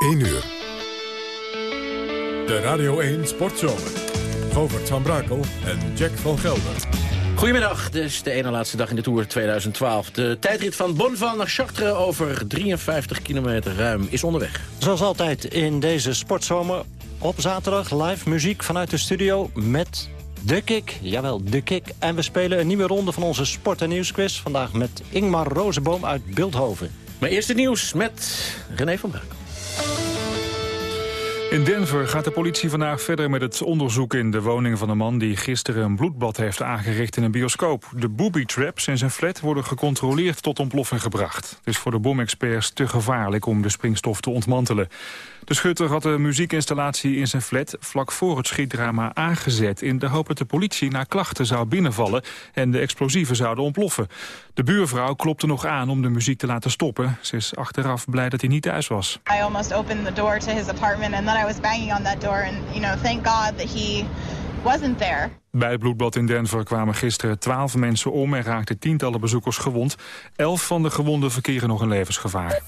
1 uur. De Radio 1 Sportzomer. Govert van Brakel en Jack van Gelder. Goedemiddag, dit is de ene laatste dag in de Tour 2012. De tijdrit van Bonneval naar Chartres over 53 kilometer ruim is onderweg. Zoals altijd in deze sportzomer op zaterdag live muziek vanuit de studio met de Kick. Jawel, de Kick. En we spelen een nieuwe ronde van onze sport- en nieuwsquiz. Vandaag met Ingmar Rozenboom uit Beeldhoven. Maar eerst het nieuws met René van Brakel. In Denver gaat de politie vandaag verder met het onderzoek in de woning van een man die gisteren een bloedbad heeft aangericht in een bioscoop. De booby traps in zijn flat worden gecontroleerd tot ontploffing gebracht. Het is voor de bomexperts te gevaarlijk om de springstof te ontmantelen. De schutter had de muziekinstallatie in zijn flat vlak voor het schietdrama aangezet... in de hoop dat de politie naar klachten zou binnenvallen en de explosieven zouden ontploffen. De buurvrouw klopte nog aan om de muziek te laten stoppen. Ze is achteraf blij dat hij niet thuis was. I almost opened the door to his apartment and then I was banging on that door and you know thank God that he wasn't there. Bij het bloedbad in Denver kwamen gisteren twaalf mensen om... en raakten tientallen bezoekers gewond. Elf van de gewonden verkeren nog in levensgevaar.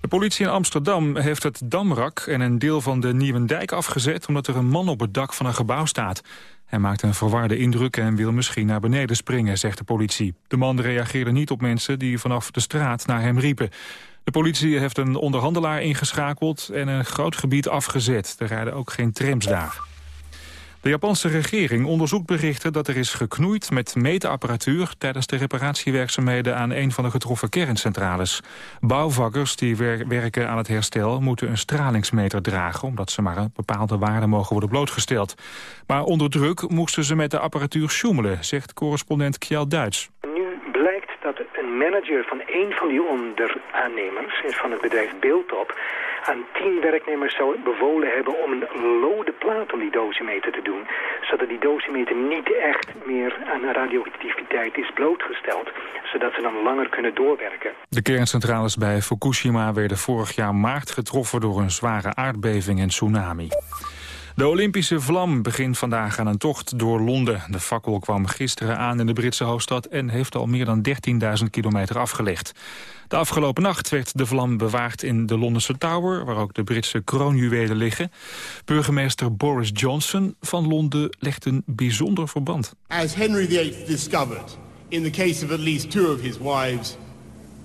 De politie in Amsterdam heeft het Damrak en een deel van de Nieuwendijk afgezet... omdat er een man op het dak van een gebouw staat. Hij maakt een verwarde indruk en wil misschien naar beneden springen, zegt de politie. De man reageerde niet op mensen die vanaf de straat naar hem riepen. De politie heeft een onderhandelaar ingeschakeld en een groot gebied afgezet. Er rijden ook geen trams daar. De Japanse regering onderzoekt berichten dat er is geknoeid met meetapparatuur tijdens de reparatiewerkzaamheden aan een van de getroffen kerncentrales. Bouwvakkers die werken aan het herstel moeten een stralingsmeter dragen, omdat ze maar een bepaalde waarde mogen worden blootgesteld. Maar onder druk moesten ze met de apparatuur sjoemelen, zegt correspondent Kjell Duits blijkt dat een manager van een van die onderaannemers, van het bedrijf Beeldtop, aan tien werknemers zou bevolen hebben om een lode plaat om die dosimeter te doen. Zodat die dosimeter niet echt meer aan radioactiviteit is blootgesteld. Zodat ze dan langer kunnen doorwerken. De kerncentrales bij Fukushima werden vorig jaar maart getroffen door een zware aardbeving en tsunami. De Olympische vlam begint vandaag aan een tocht door Londen. De fakkel kwam gisteren aan in de Britse hoofdstad... en heeft al meer dan 13.000 kilometer afgelegd. De afgelopen nacht werd de vlam bewaard in de Londense Tower... waar ook de Britse kroonjuwelen liggen. Burgemeester Boris Johnson van Londen legt een bijzonder verband. As Henry VIII discovered, in the case of at least two of his wives...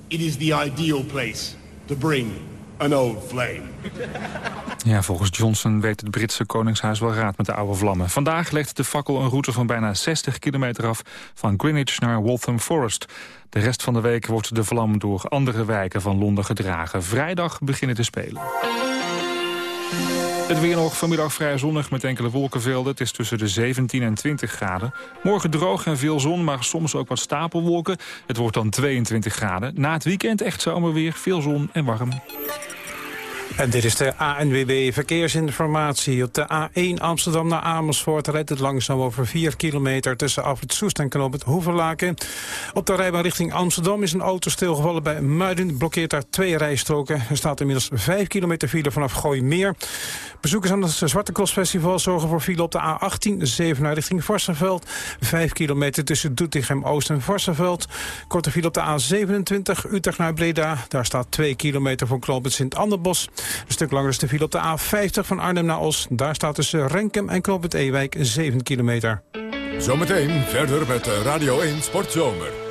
it is the ideal place to bring an old flame. Ja, volgens Johnson weet het Britse Koningshuis wel raad met de oude vlammen. Vandaag legt de fakkel een route van bijna 60 kilometer af... van Greenwich naar Waltham Forest. De rest van de week wordt de vlam door andere wijken van Londen gedragen. Vrijdag beginnen te spelen. Het weer nog vanmiddag vrij zonnig met enkele wolkenvelden. Het is tussen de 17 en 20 graden. Morgen droog en veel zon, maar soms ook wat stapelwolken. Het wordt dan 22 graden. Na het weekend echt zomerweer, veel zon en warm. En dit is de ANWB Verkeersinformatie. Op de A1 Amsterdam naar Amersfoort rijdt het langzaam over 4 kilometer... tussen Afrit Soest en Knoop het Hoevenlaken. Op de rijbaan richting Amsterdam is een auto stilgevallen bij Muiden. Blokkeert daar twee rijstroken. Er staat inmiddels 5 kilometer file vanaf Gooimeer. Bezoekers aan het Zwarte Cross zorgen voor file op de A18... 7 naar richting Varsenveld. 5 kilometer tussen Doetinchem Oost en Varsenveld. Korte file op de A27 Utrecht naar Breda. Daar staat 2 kilometer voor Knoop het Sint-Anderbos. Een stuk langer is de file op de A50 van Arnhem naar Os. Daar staat tussen Renkem en Knoop het Ewijk 7 kilometer. Zometeen verder met Radio 1 Sportzomer.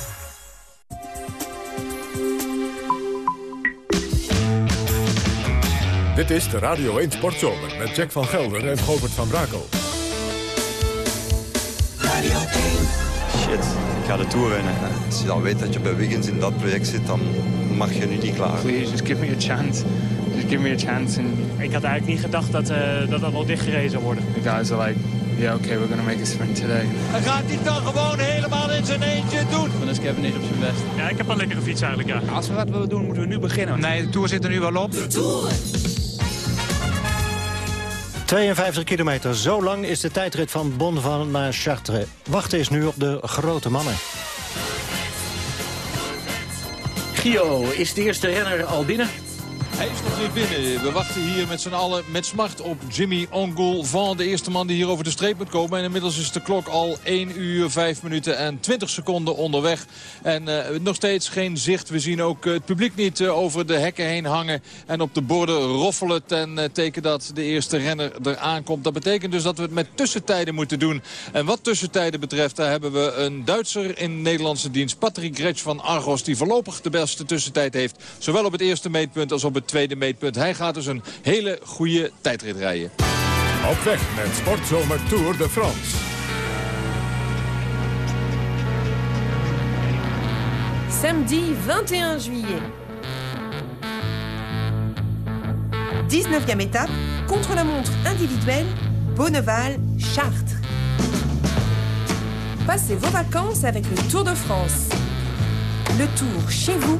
Dit is de Radio 1 Sportzomer met Jack van Gelder en Govert van Brakel. Radio 1. Shit, ik ga de Tour winnen. Als je dan weet dat je bij Wiggins in dat project zit, dan mag je nu niet klaar. Please, just give me a chance. Just give me a chance. And... Ik had eigenlijk niet gedacht dat uh, dat, dat wel dichtgereden zou worden. The guys are like, yeah, okay, we're gonna make a sprint today. En gaat hij dan gewoon helemaal in zijn eentje doen? Dan is Kevin niet op zijn best. Ja, ik heb een lekkere fiets eigenlijk, ja. Als we wat willen doen, moeten we nu beginnen. Nee, de Tour zit er nu wel op. De Tour! 52 kilometer, zo lang is de tijdrit van Bonneval naar Chartres. Wachten is nu op de grote mannen. Gio, is de eerste renner al binnen? Is nog niet binnen. We wachten hier met z'n allen met smart op Jimmy Ongul van de eerste man die hier over de streep moet komen. En inmiddels is de klok al 1 uur, 5 minuten en 20 seconden onderweg. En uh, nog steeds geen zicht. We zien ook het publiek niet uh, over de hekken heen hangen. En op de borden roffelen ten teken dat de eerste renner er aankomt. Dat betekent dus dat we het met tussentijden moeten doen. En wat tussentijden betreft, daar hebben we een Duitser in Nederlandse dienst. Patrick Gretsch van Argos, die voorlopig de beste tussentijd heeft. Zowel op het eerste meetpunt als op het tweede meetpunt. Hij gaat dus een hele goede tijdrit rijden. Op weg met Sportzomer Tour de France. Samedi 21 juillet. 19e étape, contre-la-montre individuelle, Bonneval-Chartres. Passez vos vacances avec le Tour de France. Le Tour chez vous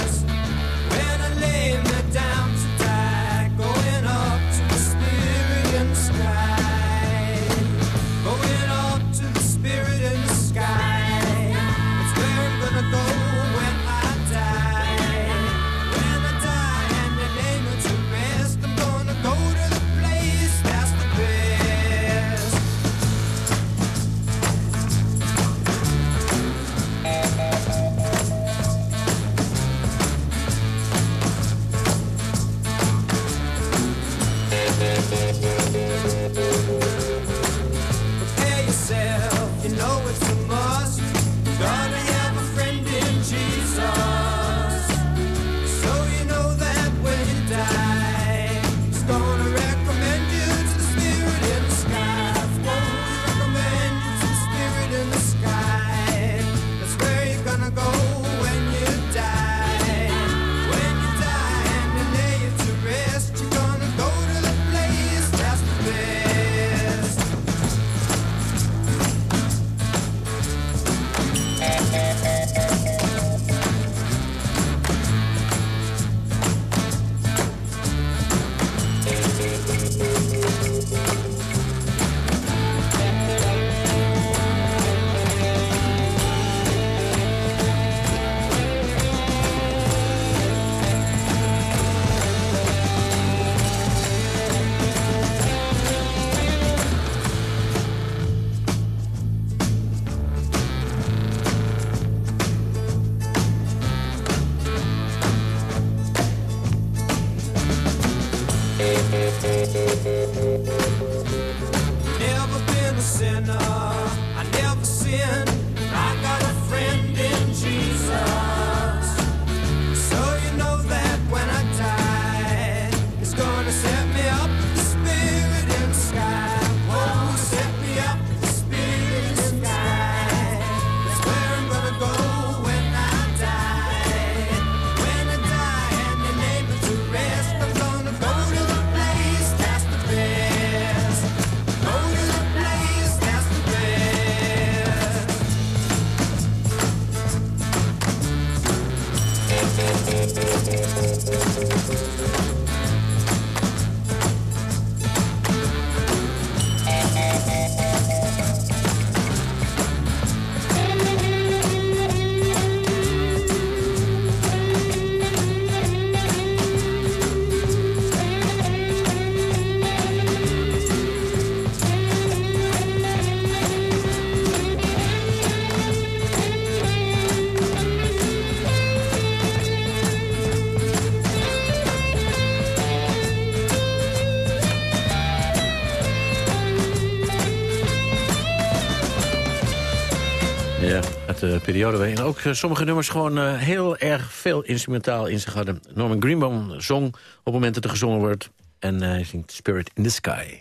periode ook eh, sommige nummers gewoon uh, heel erg veel instrumentaal in zich hadden. Norman Greenbaum zong op momenten dat er gezongen wordt. En hij zingt Spirit in the Sky.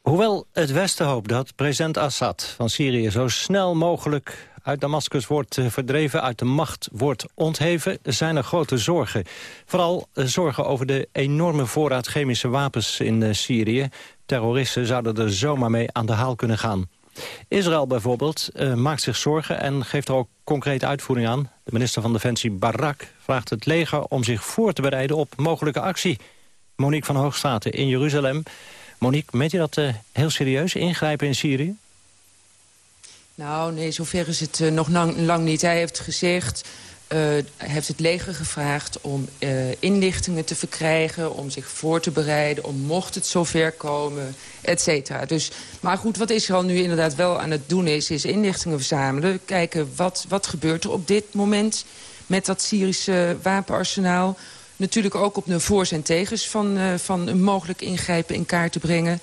Hoewel het Westen hoopt dat president Assad van Syrië zo snel mogelijk uit Damascus wordt eh, verdreven, uit de macht wordt ontheven... zijn er grote zorgen. Vooral eh, zorgen over de enorme voorraad chemische wapens in eh, Syrië. Terroristen zouden er zomaar mee aan de haal kunnen gaan. Israël bijvoorbeeld maakt zich zorgen en geeft er ook concrete uitvoering aan. De minister van Defensie Barak vraagt het leger om zich voor te bereiden op mogelijke actie. Monique van Hoogstraten in Jeruzalem. Monique, meent je dat heel serieus, ingrijpen in Syrië? Nou, nee, zover is het uh, nog lang, lang, niet. Hij heeft gezegd, uh, heeft het leger gevraagd om uh, inlichtingen te verkrijgen... om zich voor te bereiden, om mocht het zover komen, et cetera. Dus, maar goed, wat Israël nu inderdaad wel aan het doen is... is inlichtingen verzamelen, kijken wat, wat gebeurt er op dit moment... met dat Syrische wapenarsenaal. Natuurlijk ook op de voor's en tegens van, van een mogelijk ingrijpen in kaart te brengen...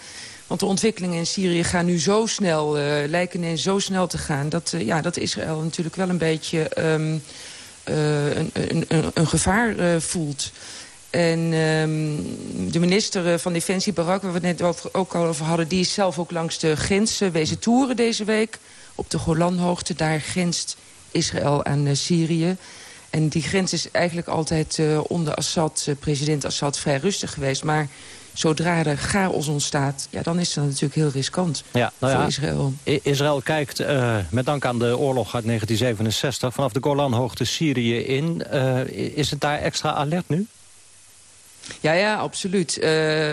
Want de ontwikkelingen in Syrië gaan nu zo snel, uh, lijken ineens zo snel te gaan... dat, uh, ja, dat Israël natuurlijk wel een beetje uh, een, een, een, gevaar voelt. En um, de minister van Defensie, Barak, waar we het net over, ook al over hadden... die is zelf ook langs de grens wezen toeren deze week. Op de Golanhoogte, daar grenst Israël aan Syrië. En die grens is eigenlijk altijd onder Assad, president Assad, vrij rustig geweest. Maar zodra er chaos ontstaat, ja, dan is dat natuurlijk heel riskant ja, nou voor Israël. Israël kijkt uh, met dank aan de oorlog uit 1967 vanaf de Golanhoogte Syrië in. Uh, is het daar extra alert nu? Ja, ja, absoluut. Uh,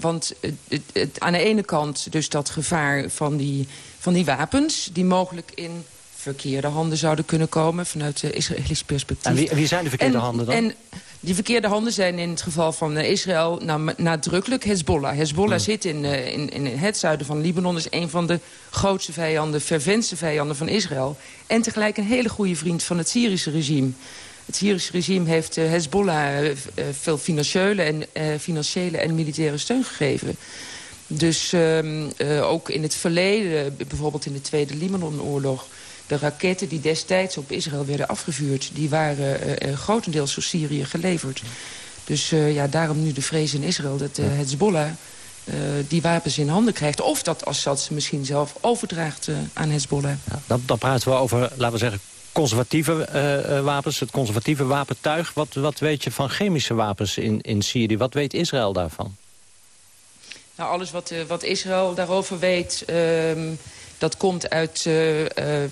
want het, het, aan de ene kant dus dat gevaar van die, van die wapens... die mogelijk in verkeerde handen zouden kunnen komen... vanuit de Israëlisch perspectief. En wie, wie zijn de verkeerde handen dan? En die verkeerde handen zijn in het geval van uh, Israël nou, nadrukkelijk Hezbollah. Hezbollah zit in, uh, in, in het zuiden van Libanon. is een van de grootste vijanden, verwenste vijanden van Israël. En tegelijk een hele goede vriend van het Syrische regime. Het Syrische regime heeft uh, Hezbollah veel financiële en, financiële en militaire steun gegeven. Dus um, ook in het verleden, bijvoorbeeld in de Tweede Libanon-oorlog de raketten die destijds op Israël werden afgevuurd... die waren uh, grotendeels door Syrië geleverd. Dus uh, ja, daarom nu de vrees in Israël dat uh, Hezbollah... die wapens in handen krijgt. Of dat Assad ze misschien zelf overdraagt aan Hezbollah. Ja, dan, dan praten we over, laten we zeggen, conservatieve wapens. Het conservatieve wapentuig. Wat, wat weet je van chemische wapens in, in Syrië? Wat weet Israël daarvan? Nou, alles wat, wat Israël daarover weet... Ehm, dat komt uit, uh, uh,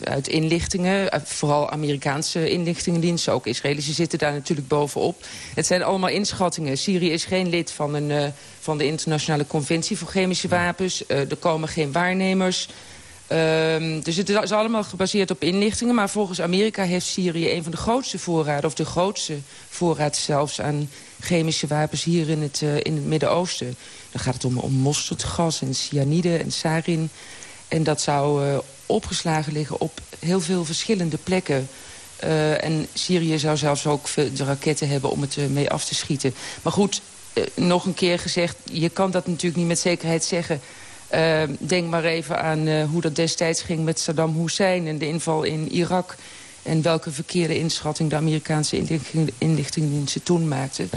uit inlichtingen, uh, vooral Amerikaanse inlichtingendiensten. Ook Israëlische zitten daar natuurlijk bovenop. Het zijn allemaal inschattingen. Syrië is geen lid van, een, van de internationale conventie voor chemische wapens. er komen geen waarnemers. Ehm, dus het is allemaal gebaseerd op inlichtingen. Maar volgens Amerika heeft Syrië een van de grootste voorraden... of de grootste voorraad zelfs aan chemische wapens hier in het, in het Midden-Oosten. Dan gaat het om, om mosterdgas en cyanide en sarin... En dat zou uh, opgeslagen liggen op heel veel verschillende plekken. Uh, en Syrië zou zelfs ook de raketten hebben om het uh, mee af te schieten. Maar goed, nog een keer gezegd, je kan dat natuurlijk niet met zekerheid zeggen. denk maar even aan hoe dat destijds ging met Saddam Hussein... en de inval in Irak en welke verkeerde inschatting de Amerikaanse inlichtingendiensten toen maakten.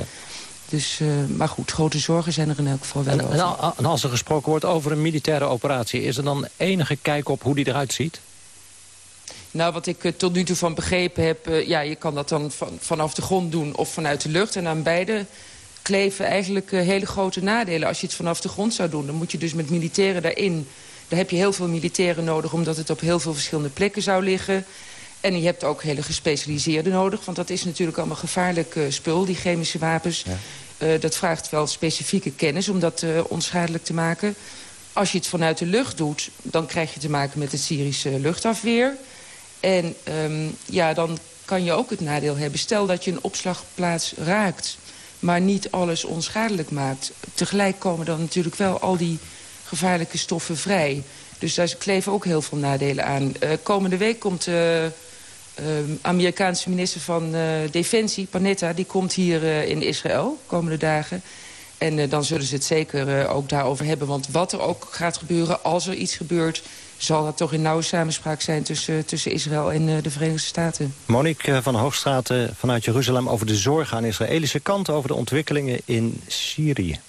Dus, uh, maar goed, grote zorgen zijn er in elk geval wel en, over. En als er gesproken wordt over een militaire operatie... is er dan enige kijk op hoe die eruit ziet? Nou, wat ik uh, tot nu toe van begrepen heb... Uh, ja, je kan dat dan van, vanaf de grond doen of vanuit de lucht. En aan beide kleven eigenlijk hele grote nadelen. Als je het vanaf de grond zou doen, dan moet je dus met militairen daarin... Daar heb je heel veel militairen nodig, omdat het op heel veel verschillende plekken zou liggen. En je hebt ook hele gespecialiseerde nodig. Want dat is natuurlijk allemaal gevaarlijk uh, spul, die chemische wapens. Ja. Uh, dat vraagt wel specifieke kennis om dat uh, onschadelijk te maken. Als je het vanuit de lucht doet, dan krijg je te maken met het Syrische luchtafweer. En um, ja, dan kan je ook het nadeel hebben. Stel dat je een opslagplaats raakt, maar niet alles onschadelijk maakt. Tegelijk komen dan natuurlijk wel al die gevaarlijke stoffen vrij. Dus daar kleven ook heel veel nadelen aan. Komende week komt Amerikaanse minister van uh, Defensie, Panetta... die komt hier uh, in Israël komende dagen. En dan zullen ze het zeker ook daarover hebben. Want wat er ook gaat gebeuren, als er iets gebeurt... zal dat toch in nauwe samenspraak zijn tussen, tussen Israël en de Verenigde Staten. Monique van Hoogstraten vanuit Jeruzalem over de zorgen aan Israëlische kant... over de ontwikkelingen in Syrië.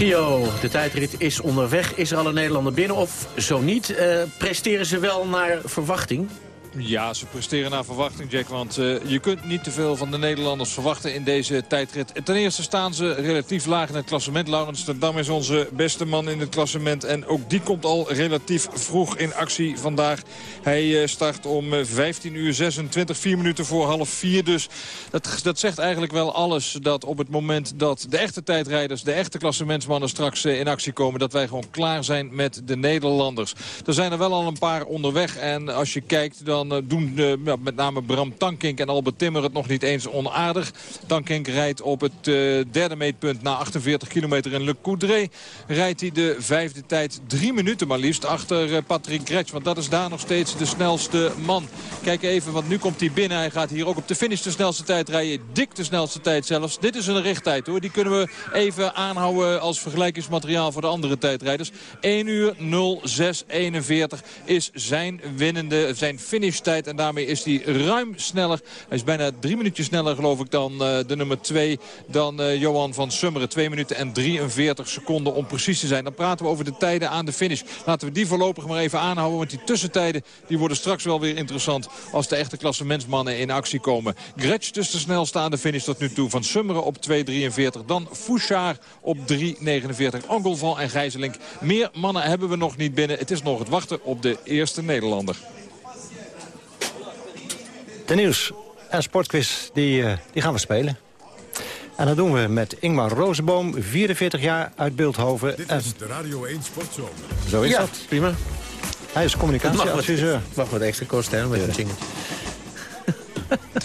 Gio, de tijdrit is onderweg. Is er al een Nederlander binnen of zo niet? Uh, presteren ze wel naar verwachting? Ja, ze presteren naar verwachting, Jack. Want uh, je kunt niet te veel van de Nederlanders verwachten in deze tijdrit. Ten eerste staan ze relatief laag in het klassement. Laurens de Dam is onze beste man in het klassement. En ook die komt al relatief vroeg in actie vandaag. Hij uh, start om 15 uur 26, 4 minuten voor half 4. Dus dat, dat zegt eigenlijk wel alles. Dat op het moment dat de echte tijdrijders, de echte klassementsmannen straks in actie komen... dat wij gewoon klaar zijn met de Nederlanders. Er zijn er wel al een paar onderweg. En als je kijkt dan dan eh, doen uh, met name Bram Tankink en Albert Timmer het nog niet eens onaardig. Tankink rijdt op het uh, derde meetpunt na 48 kilometer in Le Coudray. Rijdt hij de vijfde tijd drie minuten maar liefst achter Patrick Gretsch. Want dat is daar nog steeds de snelste man. Kijk even, want nu komt hij binnen. Hij gaat hier ook op de finish de snelste tijd rijden. Dik de snelste tijd zelfs. Dit is een richttijd hoor. Die kunnen we even aanhouden als vergelijkingsmateriaal voor de andere tijdrijders. 1 uur 06 41 is zijn winnende, zijn finish En daarmee is hij ruim sneller. Hij is bijna drie minuutjes sneller geloof ik dan uh, de nummer 2. Dan uh, Johan van Summeren. 2 minuten en 43 seconden om precies te zijn. Dan praten we over de tijden aan de finish. Laten we die voorlopig maar even aanhouden. Want die tussentijden die worden straks wel weer interessant. Als de echte klassementsmannen in actie komen. Gretsch dus de snelste aan de finish tot nu toe. Van Summeren op 2.43. Dan Fouchard op 3.49. Angelval en Gijzelink. Meer mannen hebben we nog niet binnen. Het is nog het wachten op de eerste Nederlander. De nieuws en sportquiz, die, uh, die gaan we spelen. En dat doen we met Ingmar Rozenboom, 44 jaar uit Beeldhoven. Dit is de Radio 1 Sportzomer. Zo is ja, dat. prima. Hij is communicatieadviseur. Mag wat extra kosten, hè, met een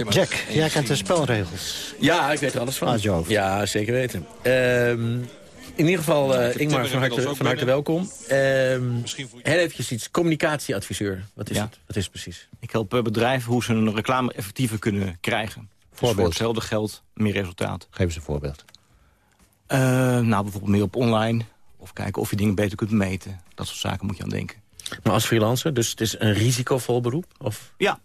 Jack, jij kent de spelregels. Ja, ik weet er alles van. Hoofd. Ja, zeker weten. Um, in ieder geval, uh, Ingmar, van harte, van harte welkom. Um, heel eventjes iets. Communicatieadviseur. Wat is ja. het? Wat is het precies? Ik help bedrijven hoe ze hun reclame effectiever kunnen krijgen. Dus Voorbeeld. voor hetzelfde geld meer resultaat. Geef eens een voorbeeld. Uh, nou, bijvoorbeeld meer op online. Of kijken of je dingen beter kunt meten. Dat soort zaken moet je aan denken. Maar als freelancer, dus het is een risicovol beroep? Of? Ja,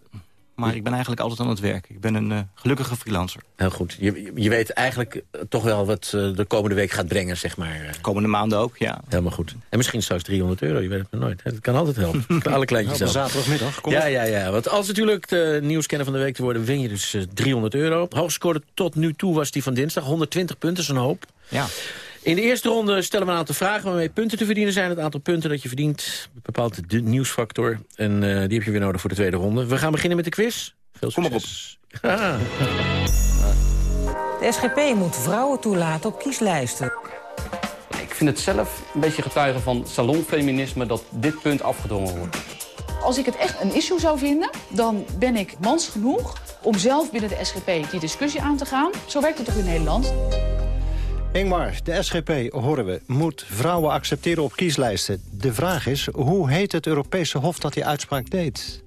maar ik ben eigenlijk altijd aan het werk. Ik ben een uh, gelukkige freelancer. Heel goed. Je, je weet eigenlijk uh, toch wel wat uh, de komende week gaat brengen, zeg maar. Komende maanden ook, ja. Helemaal goed. En misschien straks 300 euro, je weet het maar nooit. Het kan altijd helpen. Alle kleintjes nou, zaterdagmiddag, kom Ja, ja, ja. Want als natuurlijk de nieuwskenner van de week te worden... win je dus 300 euro. Hoogste tot nu toe was die van dinsdag. 120 punten, is een hoop. Ja. In de eerste ronde stellen we een aantal vragen waarmee punten te verdienen zijn. Het aantal punten dat je verdient bepaalt de nieuwsfactor. En die heb je weer nodig voor de tweede ronde. We gaan beginnen met de quiz. Veel Kom maar op. Ah. De SGP moet vrouwen toelaten op kieslijsten. Ik vind het zelf een beetje getuige van salonfeminisme... dat dit punt afgedwongen wordt. Als ik het echt een issue zou vinden, dan ben ik mans genoeg... om zelf binnen de SGP die discussie aan te gaan. Zo werkt het toch in Nederland? Ingmar, de SGP, horen we, moet vrouwen accepteren op kieslijsten. De vraag is, hoe heet het Europese Hof dat die uitspraak deed?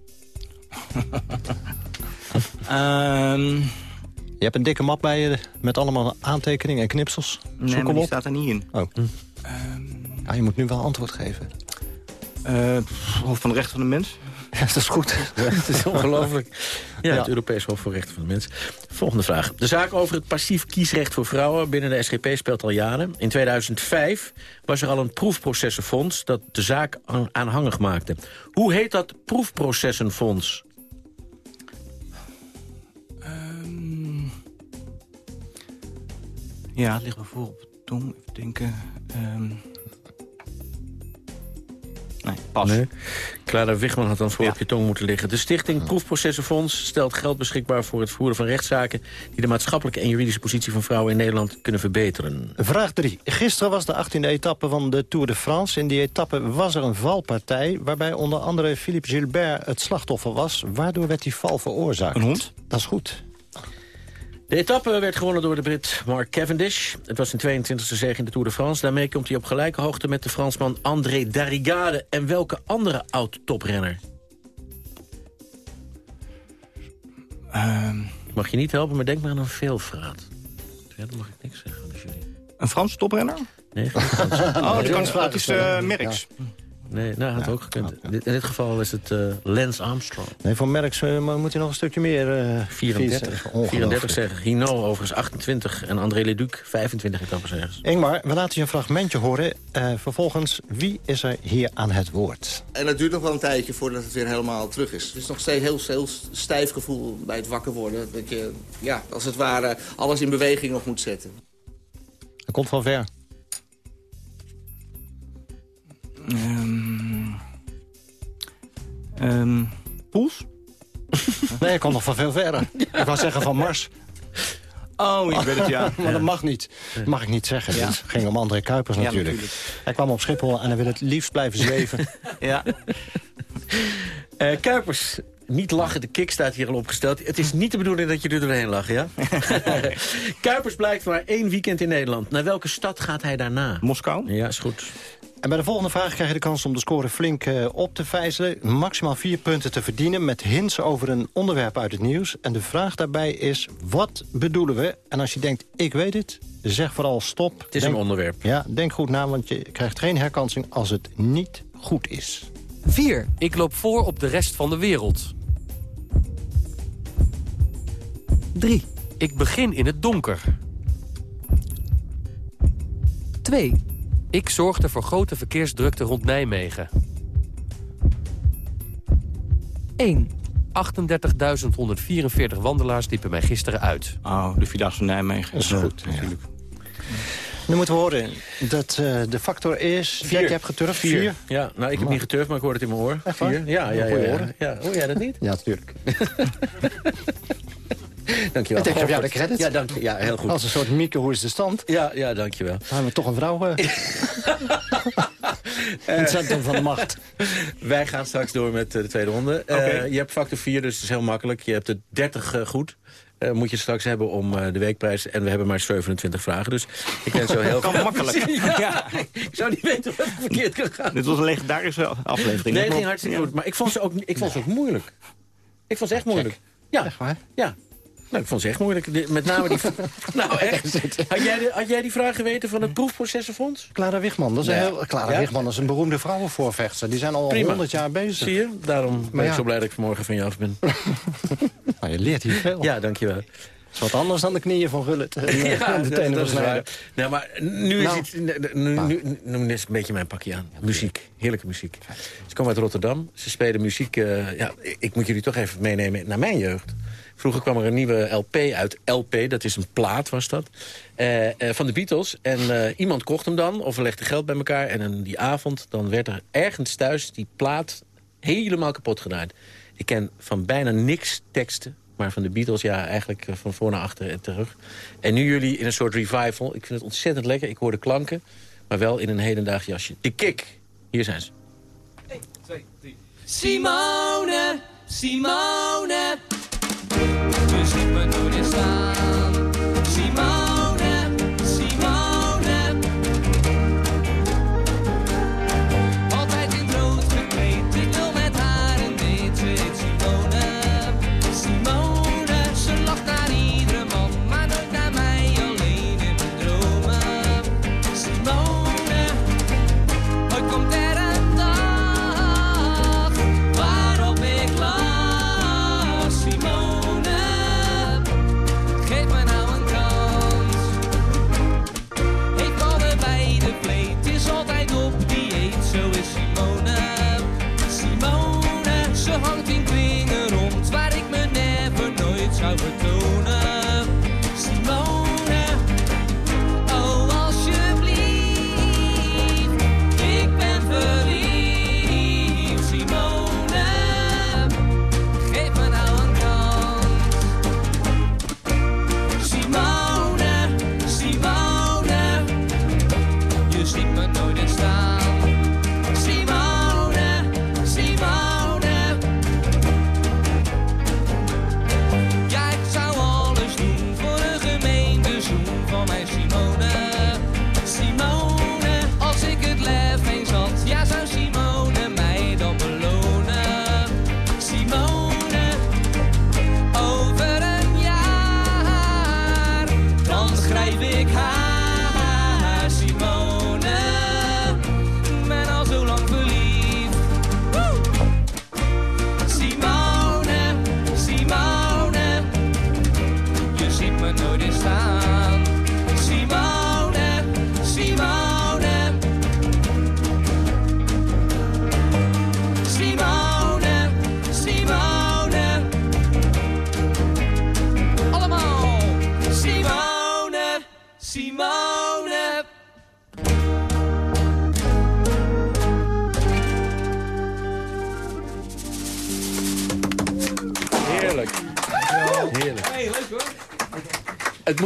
um, je hebt een dikke map bij je met allemaal aantekeningen en knipsels. Nee, Zoek maar hem die op. staat er niet in. Oh. Um, ja, je moet nu wel antwoord geven. Uh, Hof van de Rechten van de Mens? Ja, dat is goed. Het is ongelooflijk. Ja, het Europees Hof voor Rechten van de Mens. Volgende vraag. De zaak over het passief kiesrecht voor vrouwen binnen de SGP speelt al jaren. In 2005 was er al een proefprocessenfonds dat de zaak aanhangig maakte. Hoe heet dat proefprocessenfonds? Um, ja, het ligt me voor op de tong. Even denken. Um, Nee, pas. Nee. Clara Wigman had dan voor ja. op je tong moeten liggen. De stichting Proefprocessenfonds stelt geld beschikbaar... voor het voeren van rechtszaken... die de maatschappelijke en juridische positie van vrouwen in Nederland kunnen verbeteren. Vraag 3. Gisteren was de 18e etappe van de Tour de France. In die etappe was er een valpartij... waarbij onder andere Philippe Gilbert het slachtoffer was. Waardoor werd die val veroorzaakt? Een hond? Dat is goed. De etappe werd gewonnen door de Brit Mark Cavendish. Het was zijn 22e zege in de Tour de France. Daarmee komt hij op gelijke hoogte met de Fransman André Darrigade. En welke andere oud-toprenner? Um... Mag je niet helpen, maar denk maar aan een veelvraat. Ja, dan mag ik niks zeggen. Dus jullie... Een Franse toprenner? Nee, geen Frans. oh, dat, kan, dat is uh, Merckx. Ja. Nee nou, had ook gekund. In dit geval is het uh, Lance Armstrong. Nee, voor Merckx uh, moet hij nog een stukje meer... Uh, 34. 34 zeggen. Hino overigens 28 en André Leduc 25 etappenzegers. Ingmar, we laten je een fragmentje horen. vervolgens, wie is er hier aan het woord? En het duurt nog wel een tijdje voordat het weer helemaal terug is. Het is nog steeds heel, heel stijf gevoel bij het wakker worden. Dat je, ja, als het ware, alles in beweging nog moet zetten. Dat komt van ver. Um, um, Poels? nee, ik kom nog van veel verder. Ik wou zeggen van Mars. Oh, ik weet het, ja. maar dat mag niet. Dat mag ik niet zeggen. Ja. Het ging om André Kuipers natuurlijk. natuurlijk. Hij kwam op Schiphol en hij wil het liefst blijven zweven. ja. Uh, Kuipers, niet lachen, de kick staat hier al opgesteld. Het is niet de bedoeling dat je er doorheen lacht, ja? Kuipers blijkt maar één weekend in Nederland. Naar welke stad gaat hij daarna? Moskou. Ja, is goed. En bij de volgende vraag krijg je de kans om de score flink uh, op te vijzelen. Maximaal vier punten te verdienen met hints over een onderwerp uit het nieuws. En de vraag daarbij is, wat bedoelen we? En als je denkt, ik weet het, zeg vooral stop. Het is denk, een onderwerp. Ja, denk goed na, want je krijgt geen herkansing als het niet goed is. 4. Ik loop voor op de rest van de wereld. 3. Ik begin in het donker. 2. Ik zorgde voor grote verkeersdrukte rond Nijmegen. 1. 38.144 wandelaars liepen mij gisteren uit. Oh, de Vierdaagse van Nijmegen. Dat is goed, natuurlijk. Nu moeten we horen dat uh, de factor is... Vier. je hebt geturfd. Vier. Vier. Ja, nou, ik heb niet geturfd, maar ik hoor het in mijn oor. Echt Vier. Ja, ja, ja, ja, ja. Hoor jij dat niet? Ja, natuurlijk. dankjewel. Ik geef jou de credit. Ja, dank, ja, heel goed. Als een soort Mieke, hoe is de stand? Ja, ja dankjewel. Dan hebben we toch een vrouw uh, in het centrum van de macht. Wij gaan straks door met de tweede ronde. Okay. Uh, je hebt factor 4, dus het is heel makkelijk. Je hebt er 30 uh, goed. Uh, moet je straks hebben om uh, de weekprijs. En we hebben maar 27 vragen. Dus ik ben zo heel... kan makkelijk. ja, ja. Ik zou niet weten wat het verkeerd kan gaan. Dit was een legendarische aflevering. Nee, het ging hartstikke ja. goed. Maar ik vond ze ook, ik vond ze ook moeilijk. Ik vond ze echt moeilijk. Ja, echt waar? Ja. Nou, ik vond ze echt moeilijk. Met name die... nou, echt. Had jij, de, had jij die vraag geweten van het proefprocessenfonds? Clara Wichman. Dat is, nee. heel, Clara ja? Wichman is een beroemde vrouwenvoorvechter. Die zijn al. 100 jaar bezig. Zie je? Daarom maar ben ik zo blij dat ik vanmorgen van je af ben. nou, je leert hier veel. Ja, dankjewel. Dat is wat anders dan de knieën van Gullit. En, ja, de tenen dat van Snijder. Nou, maar nu is, nou. iets, nu, nu, nu, is een beetje mijn pakje aan. Muziek. Heerlijke muziek. Ze komen uit Rotterdam. Ze spelen muziek... Uh, ja, ik moet jullie toch even meenemen naar mijn jeugd. Vroeger kwam er een nieuwe LP uit. LP, dat is een plaat was dat. Uh, uh, van de Beatles. En uh, iemand kocht hem dan, of legde geld bij elkaar. En in die avond dan werd er ergens thuis die plaat helemaal kapot gedaan. Ik ken van bijna niks teksten. Maar van de Beatles, ja, eigenlijk van voor naar achter en terug. En nu jullie in een soort revival. Ik vind het ontzettend lekker. Ik hoor de klanken, maar wel in een hedendaags jasje. De Kick. Hier zijn ze. 1, 2, 3. Simone, Simone. Je ziet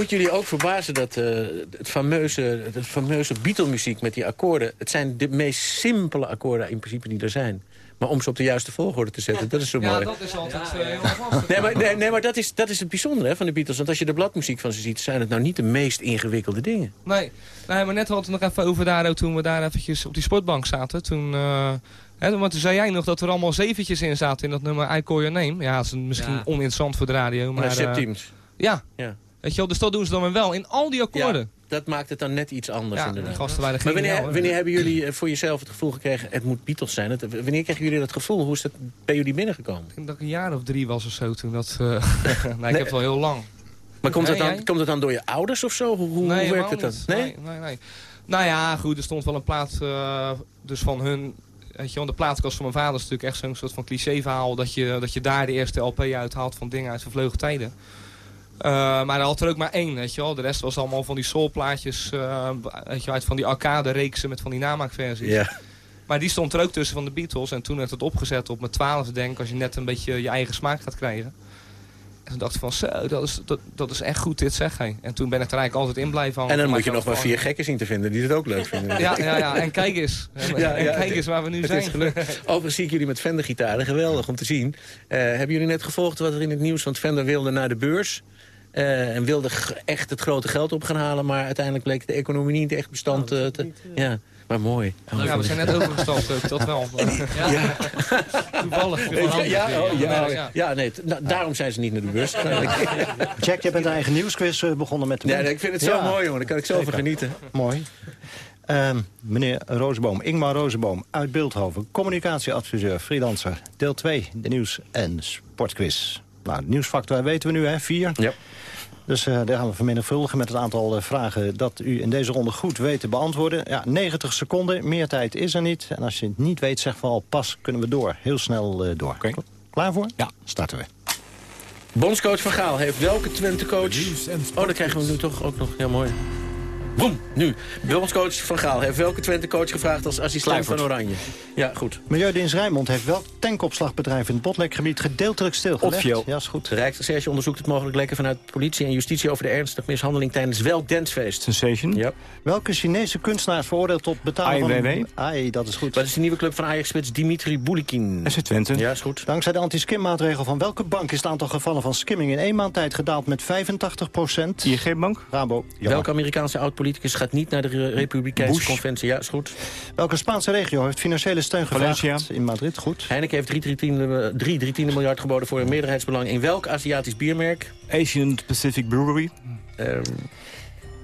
Het jullie ook verbazen dat eh, het fameuze, het fameuze Beatle-muziek met die akkoorden... het zijn de meest simpele akkoorden in principe die er zijn. Maar om ze op de juiste volgorde te zetten, dat is zo Ja, mooi. dat is altijd eh, heel lastig. Nee, maar, nee, nee, maar dat, is, dat is het bijzondere hè, van de Beatles. Want als je de bladmuziek van ze ziet... zijn het nou niet de meest ingewikkelde dingen. Nee, nee, maar net hadden we het nog even over daar, toen we daar eventjes op die sportbank zaten. Toen, eh, hè, want toen zei jij nog dat er allemaal zeventjes in zaten in dat nummer I Call Your Name. Ja, dat is misschien Ja. oninteressant voor de radio. Maar, Maar eh, septiems. ja. Ja. Weet je wel, dus dat doen ze dan wel in al die akkoorden. Ja, dat maakt het dan net iets anders Ja, inderdaad. gasten waren maar wanneer, wanneer hebben jullie eh, voor jezelf het gevoel gekregen... het moet Beatles zijn? Het, wanneer kregen jullie dat gevoel? Hoe is dat bij jullie binnengekomen? Ik denk dat ik een jaar of drie was of zo toen dat... eh nee, ik heb het wel heel lang. Maar komt, Nee, het dan, komt het dan door je ouders of zo? Hoe, hoe, Nee, hoe werkt het dan? Nee? nee, nee. Nou ja, goed, er stond wel een plaat eh, dus van hun... Weet je wel, de plaatkast van mijn vader is natuurlijk echt zo'n soort van cliché-verhaal... Dat je, dat je daar de eerste LP uithaalt van dingen uit vervleugelde tijden. Eh, maar er had er ook maar één, weet je wel. De rest was allemaal van die soulplaatjes, eh, weet je, wel, uit van die arcade-reeksen met van die namaakversies. Ja. Maar die stond er ook tussen van de Beatles. En toen werd het opgezet op mijn twaalfde, denk ik, als je net een beetje je eigen smaak gaat krijgen. En toen dacht ik van, zo, dat is, dat, dat is echt goed dit zeg hij. En toen ben ik er eigenlijk altijd in blijven hangen. En dan moet je nog maar vier gekken zien te vinden die het ook leuk vinden. Ja, ja, ja. En kijk eens. En kijk eens waar we nu het zijn. Overigens zie ik jullie met Fender gitaren. Geweldig om te zien. Eh, hebben jullie net gevolgd wat er in het nieuws... want Fender wilde naar de beurs... eh, en wilde echt het grote geld op gaan halen... maar uiteindelijk bleek de economie niet echt bestand eh, te... Ja, maar mooi. Ja, we zijn net overgestapt ook, dat wel. Ja. Toevallig. Ja, ja, oh, ja, Ja. ja, nee, nou, daarom zijn ze niet naar de beurs gegaan. Jack, jij bent een eigen nieuwsquiz eh, begonnen met de Ja, nee, ik vind het zo Ja. mooi, jongen. Daar kan ik zo van Zeker. genieten. Mooi. Ehm, meneer Rozenboom, Ingmar Rozenboom uit Beeldhoven. Communicatieadviseur, freelancer. Deel 2, de nieuws- en sportquiz. Nou, de nieuwsfactor weten we nu, hè? Vier. Ja. Dus eh, daar gaan we vermenigvuldigen met het aantal eh, vragen... dat u in deze ronde goed weet te beantwoorden. Ja, 90 seconden, meer tijd is er niet. En als je het niet weet, zeg vooral pas, kunnen we door. Heel snel eh, door. Klaar voor? Ja. Starten we. Bondscoach Van Gaal heeft welke Twente-coach... Oh, dan krijgen we nu toch ook nog. Ja, mooi. Boom, nu. Bondscoach Van Gaal heeft welke Twente-coach gevraagd als assistent van. Oranje? Ja, goed. Milieudienst Rijnmond heeft welk tankopslagbedrijf in het Botlekgebied gedeeltelijk stilgelegd? Opvio. Ja, is goed. De Rijksrecherche onderzoekt het mogelijk lekken vanuit politie en justitie... over de ernstige mishandeling tijdens welk dancefeest? Sensation. Ja. Welke Chinese kunstenaar is veroordeeld tot betalen van... AIWW. Ai, dat is goed. Wat is de nieuwe club van Ajax-spits Dimitri Boulikin? FC Twente. Ja, is goed. Dankzij de anti-skimmaatregel van welke bank... is het aantal gevallen van skimming in één maand tijd gedaald met 85 procent? ING-bank. Rabo. Jammer. Welke Amerikaanse oud-politicus gaat niet naar de Re- Republikeinse Bush. conventie? Ja, is goed. Welke Spaanse regio heeft financiële steun gevraagd Valencia. in Madrid? Goed. Heineken heeft drie, drie, tiende, drie, drie tiende miljard geboden voor een meerderheidsbelang... in welk Aziatisch biermerk? Asian Pacific Brewery. Ehm,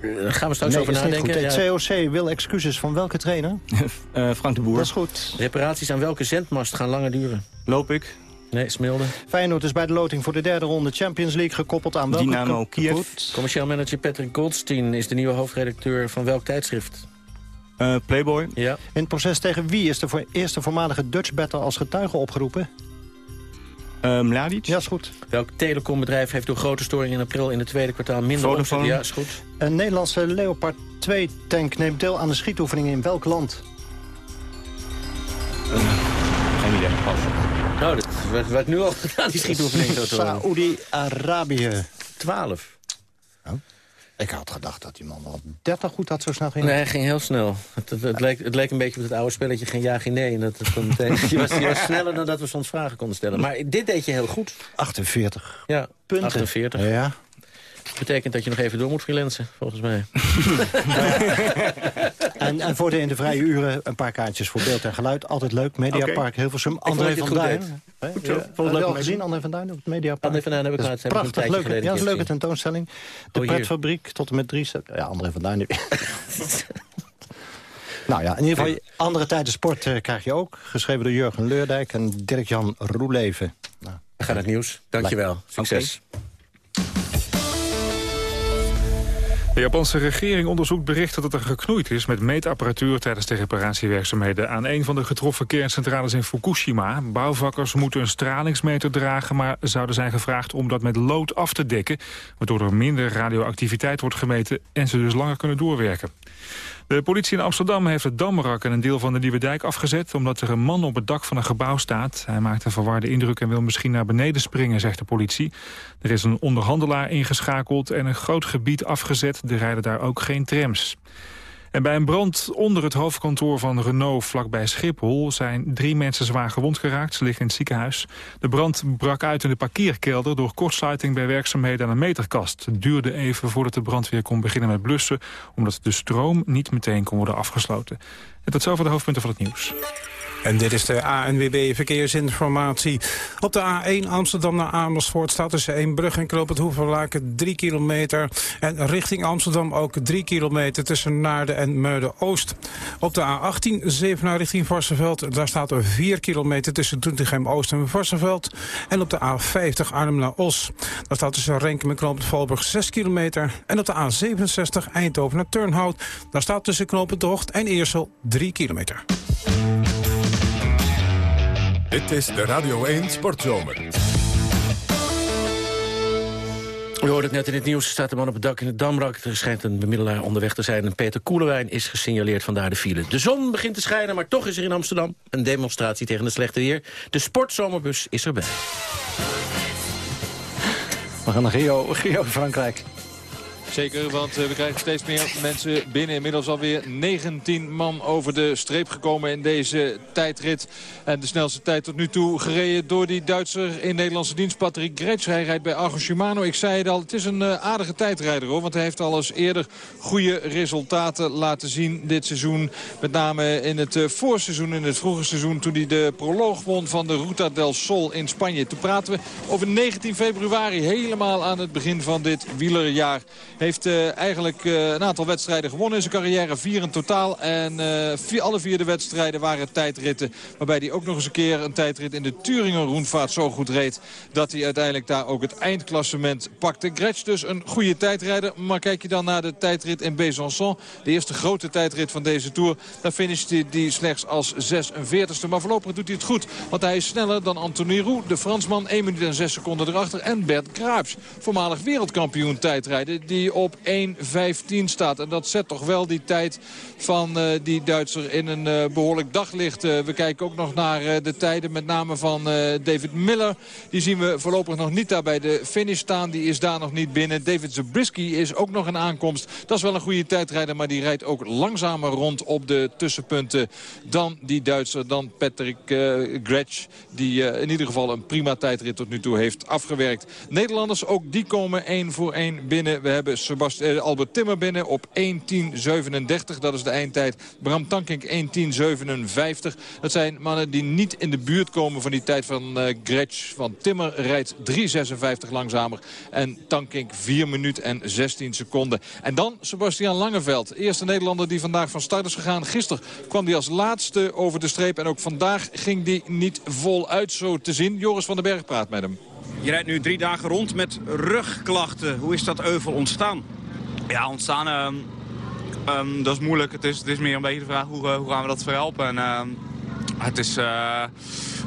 eh, daar gaan we straks Nee, over nadenken. Ja. Het COC wil excuses van welke trainer? Eh, Frank de Boer. Dat is goed. Reparaties aan welke zendmast gaan langer duren? Loop ik. Nee, Smilde. Feyenoord is bij de loting voor de derde ronde Champions League gekoppeld aan welke... Dynamo club? Kiev. Goed. Commercieel manager Patrick Goldstein is de nieuwe hoofdredacteur van welk tijdschrift? Eh, Playboy. Ja. In het proces tegen wie is de voor eerste voormalige Dutch batter als getuige opgeroepen? Uh, Mladic. Ja, is goed. Welk telecombedrijf heeft door grote storingen in april in het tweede kwartaal minder Vodafone. omzet? Ja, is goed. Een Nederlandse Leopard 2-tank neemt deel aan de schietoefeningen in welk land? Geen idee. Nou, dat werd, werd nu al gedaan, die schietoefening. zo te horen. Saoedi-Arabië. 12. Ik had gedacht dat die man wel 30 goed had zo snel ging. Nee, hij ging heel snel. Het, het, het leek, het leek een beetje op het oude spelletje geen ja, geen nee. En dat, het meteen, je, was, je was sneller dan dat we soms vragen konden stellen. Maar dit deed je heel goed. 48 Ja, punten. 48. Ja. Dat betekent dat je nog even door moet freelancen, volgens mij. En, en voor de in de vrije uren een paar kaartjes voor beeld en geluid. Altijd leuk. Mediapark Hilversum. vond André van Duin. Hè? Goed zo. Ja, Vond het Heb je leuk al om gezien, André van Duin op het Mediapark? André van Duin heb ik laatst- een prachtig tijdje leuk. Ja, dat is een leuke tentoonstelling. De Oh, pretfabriek tot en met drie... Ja, André van Duin. nou ja, in ieder geval, andere tijden sport eh, krijg je ook. Geschreven door Jurgen Leurdijk en Dirk-Jan Roeleven. Nou, We gaan naar het nieuws. Dankjewel. Succes. De Japanse regering onderzoekt berichten dat er geknoeid is met meetapparatuur tijdens de reparatiewerkzaamheden aan een van de getroffen kerncentrales in Fukushima. Bouwvakkers moeten een stralingsmeter dragen, maar zouden zijn gevraagd om dat met lood af te dekken, waardoor er minder radioactiviteit wordt gemeten en ze dus langer kunnen doorwerken. De politie in Amsterdam heeft het Damrak en een deel van de Nieuwe Dijk afgezet... omdat er een man op het dak van een gebouw staat. Hij maakt een verwarde indruk en wil misschien naar beneden springen, zegt de politie. Er is een onderhandelaar ingeschakeld en een groot gebied afgezet. Er rijden daar ook geen trams. En bij een brand onder het hoofdkantoor van Renault vlakbij Schiphol... zijn drie mensen zwaar gewond geraakt. Ze liggen in het ziekenhuis. De brand brak uit in de parkeerkelder... door kortsluiting bij werkzaamheden aan een meterkast. Het duurde even voordat de brandweer kon beginnen met blussen... omdat de stroom niet meteen kon worden afgesloten. En tot zover de hoofdpunten van het nieuws. En dit is de ANWB Verkeersinformatie. Op de A1 Amsterdam naar Amersfoort staat tussen Eembrug en Knoop het Hoevenlaken 3 kilometer. En richting Amsterdam ook 3 kilometer tussen Naarden en Muiden-Oost. Op de A18 Zevenaar richting Varsenveld. Daar staat er 4 kilometer tussen Doetinchem-Oost en Varsenveld. En op de A50 Arnhem naar Os. Daar staat tussen Renkum en Knoop het Valburg 6 kilometer. En op de A67 Eindhoven naar Turnhout. Daar staat tussen Knoop het Docht en Eersel 3 kilometer. Dit is de Radio 1 Sportzomer. U hoorde het net in het nieuws, er staat een man op het dak in het Damrak. Er schijnt een bemiddelaar onderweg te zijn. En Peter Koelewijn is gesignaleerd, vandaar de file. De zon begint te schijnen, maar toch is er in Amsterdam een demonstratie tegen het slechte weer. De sportzomerbus is erbij. We gaan naar Rio, Rio Frankrijk. Zeker, want eh, we krijgen steeds meer mensen binnen. Inmiddels alweer 19 man over de streep gekomen in deze tijdrit. En de snelste tijd tot nu toe gereden door die Duitser in Nederlandse dienst, Patrick Gretsch. Hij rijdt bij Argo Shimano. Ik zei het al, het is een eh, aardige tijdrijder hoor. Want hij heeft al eens eerder goede resultaten laten zien dit seizoen. Met name in het uh, voorseizoen, in het vroege seizoen... toen hij de proloog won van de Ruta del Sol in Spanje. Toen praten we over 19 februari, helemaal aan het begin van dit wielerjaar heeft uh, eigenlijk uh, een aantal wedstrijden gewonnen in zijn carrière. Vier in totaal. En vier, alle vier de wedstrijden waren tijdritten. Waarbij hij ook nog eens een keer een tijdrit in de Turingen Roenvaart zo goed reed. Dat hij uiteindelijk daar ook het eindklassement pakte. Gretsch dus een goede tijdrijder. Maar kijk je dan naar de tijdrit in Besançon. De eerste grote tijdrit van deze Tour. Dan finisht hij die slechts als 46e. Maar voorlopig doet hij het goed. Want hij is sneller dan Anthony Roux. De Fransman 1 minuut en 6 seconden erachter. En Bert Kruijps. Voormalig wereldkampioen tijdrijden. Die op 1.15 staat. En dat zet toch wel die tijd van uh, die Duitser in een uh, behoorlijk daglicht. Uh, we kijken ook nog naar de tijden met name van David Miller. Die zien we voorlopig nog niet daar bij de finish staan. Die is daar nog niet binnen. David Zabriskie is ook nog een aankomst. Dat is wel een goede tijdrijder, maar die rijdt ook langzamer rond op de tussenpunten dan die Duitser, dan Patrick Gretsch. Die in ieder geval een prima tijdrit tot nu toe heeft afgewerkt. Nederlanders, ook die komen één voor één binnen. We hebben Sebast Albert Timmer binnen op 1.10.37. Dat is de eindtijd. Bram Tankink 1.10.57. Dat zijn mannen die niet in de buurt komen van die tijd van uh, Gretsch. Van Timmer rijdt 3.56 langzamer. En Tankink 4 minuten en 16 seconden. En dan Sebastian Langeveld. Eerste Nederlander die vandaag van start is gegaan. Gisteren kwam hij als laatste over de streep. En ook vandaag ging die niet voluit zo te zien. Joris van den Berg praat met hem. Je rijdt nu drie dagen rond met rugklachten. Hoe is dat euvel ontstaan? Ja, ontstaan, uh, um, dat is moeilijk. Het is, het is meer een beetje de vraag hoe, uh, hoe gaan we dat verhelpen. En, uh, het is, uh,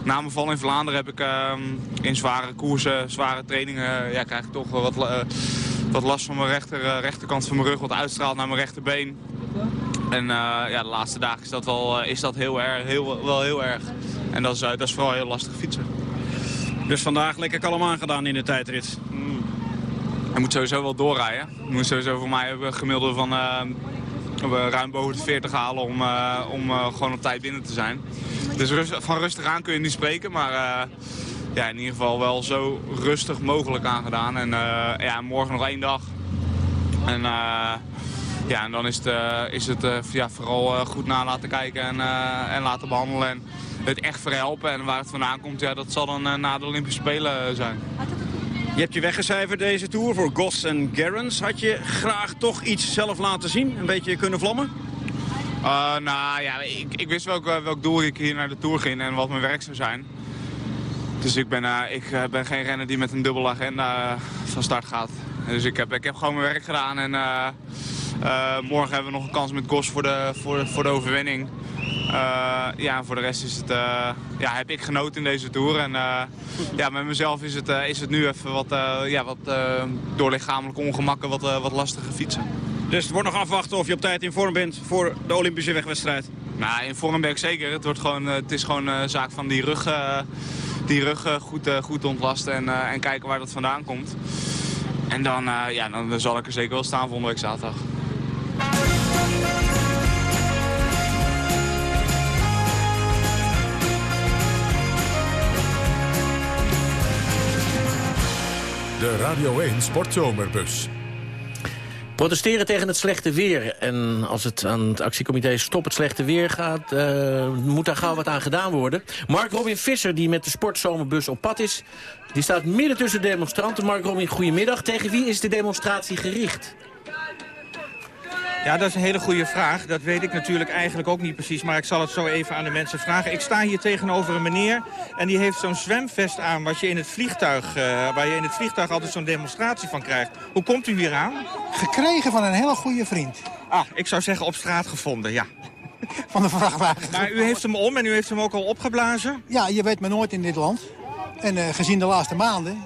na mijn val in Vlaanderen heb ik ehm, in zware koersen, zware trainingen, ja, krijg ik toch wat, wat last van mijn rechter, rechterkant van mijn rug, wat uitstraalt naar mijn rechterbeen. En ja, de laatste dagen is dat wel, is dat heel erg, heel, wel heel erg. En dat is, dat is vooral heel lastig fietsen. Dus vandaag lekker kalm aangedaan in de tijdrit. Mm. Hij moet sowieso wel doorrijden. Moet sowieso voor mij een gemiddelde van uh, ruim boven de 40 halen om, uh, om uh, gewoon op tijd binnen te zijn. Dus rust, van rustig aan kun je niet spreken, maar ja, in ieder geval wel zo rustig mogelijk aangedaan. En ja, morgen nog één dag. En, ja, en dan is het, is het ja, vooral goed na laten kijken en, en laten behandelen. En, het echt verhelpen. En waar het vandaan komt, ja, dat zal dan uh, na de Olympische Spelen zijn. Je hebt je weggecijferd deze Tour voor Goss en Gerrans. Had je graag toch iets zelf laten zien? Een beetje kunnen vlammen? Uh, nou ja, ik, ik wist welk, welk doel ik hier naar de Tour ging en wat mijn werk zou zijn. Dus ik ben, uh, ik ben geen renner die met een dubbele agenda van start gaat. Dus ik heb, ik heb gewoon mijn werk gedaan en eh, eh, morgen hebben we nog een kans met Gos voor de, voor, voor de overwinning. Eh, ja, voor de rest is het, eh, ja, heb ik genoten in deze Tour. En eh, ja, met mezelf is het, eh, is het nu even wat, eh, ja, wat eh, door lichamelijke ongemakken wat, eh, wat lastiger fietsen. Dus het wordt nog afwachten of je op tijd in vorm bent voor de Olympische wegwedstrijd. Nou, in vorm ben ik zeker. Het, wordt gewoon, eh, het is gewoon een zaak van die rug, eh, die rug eh, goed, eh, goed ontlasten en, eh, en kijken waar dat vandaan komt. En dan, eh, ja, dan, dan zal ik er zeker wel staan volgende week zaterdag. De Radio 1 Sportzomerbus. Protesteren tegen het slechte weer. En als het aan het actiecomité Stop het Slechte Weer gaat... eh, moet daar gauw wat aan gedaan worden. Mark Robin Visser, die met de sportzomerbus op pad is... die staat midden tussen de demonstranten. Mark Robin, goedemiddag. Tegen wie is de demonstratie gericht? Ja, dat is een hele goede vraag. Dat weet ik natuurlijk eigenlijk ook niet precies, maar ik zal het zo even aan de mensen vragen. Ik sta hier tegenover een meneer en die heeft zo'n zwemvest aan... Wat je in het vliegtuig, eh, waar je in het vliegtuig altijd zo'n demonstratie van krijgt. Hoe komt u hier aan? Gekregen van een hele goede vriend. Ah, ik zou zeggen op straat gevonden, ja. Van de vrachtwagen. Maar u heeft hem om en u heeft hem ook al opgeblazen? Ja, je weet maar nooit in dit land. En eh, gezien de laatste maanden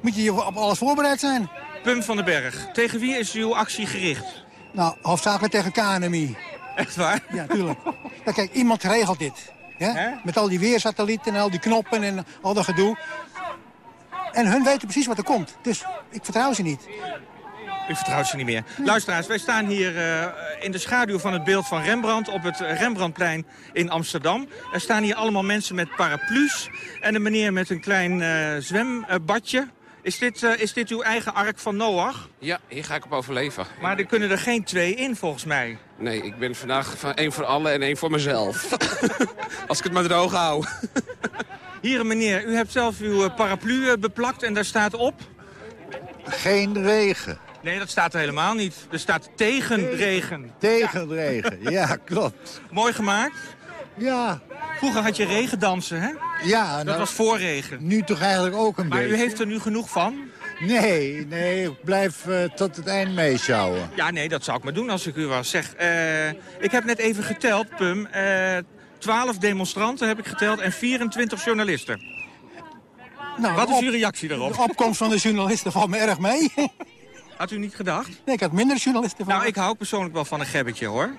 moet je op alles voorbereid zijn. Pum van den Berg, tegen wie is uw actie gericht? Nou, hoofdzakelijk tegen KNMI. Echt waar? Ja, tuurlijk. Ja, kijk, iemand regelt dit. Hè? Met al die weersatellieten en al die knoppen en al dat gedoe. En hun weten precies wat er komt. Dus ik vertrouw ze niet. U vertrouwt ze niet meer. Luisteraars, wij staan hier eh, in de schaduw van het beeld van Rembrandt... op het Rembrandtplein in Amsterdam. Er staan hier allemaal mensen met paraplu's... en een meneer met een klein eh, zwembadje. Is dit, eh, is dit uw eigen ark van Noach? Ja, hier ga ik op overleven. Maar er kunnen er geen twee in, volgens mij. Nee, ik ben vandaag van één voor allen en één voor mezelf. Als ik het maar droog hou. Hier, meneer, u hebt zelf uw eh, paraplu eh, beplakt en daar staat op... Geen regen. Nee, dat staat er helemaal niet. Er staat tegenregen. Tegenregen, ja, klopt. Mooi gemaakt? Ja. Vroeger had je regendansen, hè? Ja. Dat nou, was voor regen. Nu toch eigenlijk ook een Maar beetje. u heeft er nu genoeg van? Nee, nee, ik blijf eh, tot het eind meeschouwen. Ja, nee, dat zou ik maar doen als ik u was. Zeg, eh, ik heb net even geteld, Pum. Eh 12 demonstranten heb ik geteld en 24 journalisten. Nou, Wat is op- uw reactie daarop? De opkomst van de journalisten valt me erg mee. Had u niet gedacht? Nee, ik had minder journalisten van. Nou, ik hou persoonlijk wel van een gebbetje, hoor.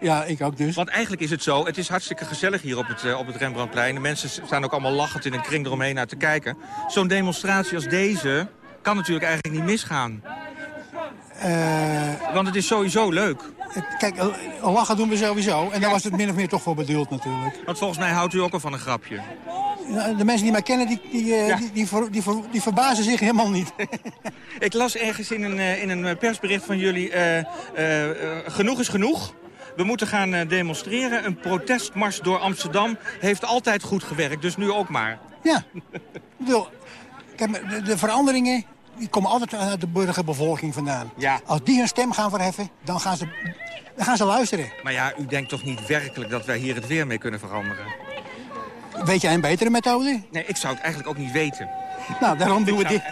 Ja, ik ook dus. Want eigenlijk is het zo, het is hartstikke gezellig hier op het, eh, op het Rembrandtplein. De mensen staan ook allemaal lachend in een kring eromheen naar te kijken. Zo'n demonstratie als deze kan natuurlijk eigenlijk niet misgaan. Eh, Want het is sowieso leuk. Kijk, eh, lachen doen we sowieso. En daar was het min of meer toch voor bedoeld natuurlijk. Want volgens mij houdt u ook al van een grapje. De mensen die mij kennen, die, die, die, die, ver- die, ver- die verbazen zich helemaal niet. Ik las ergens in een, in een persbericht van jullie... genoeg is genoeg. We moeten gaan eh, demonstreren. Een protestmars door Amsterdam heeft altijd goed gewerkt. Dus nu ook maar. Ja. Ik bedoel, de, de veranderingen die komen altijd uit de burgerbevolking vandaan. Ja. Als die hun stem gaan verheffen, dan gaan ze, dan gaan ze luisteren. Maar ja, u denkt toch niet werkelijk dat wij hier het weer mee kunnen veranderen? Weet jij een betere methode? Nee, ik zou het eigenlijk ook niet weten. Nou, daarom doen we dit.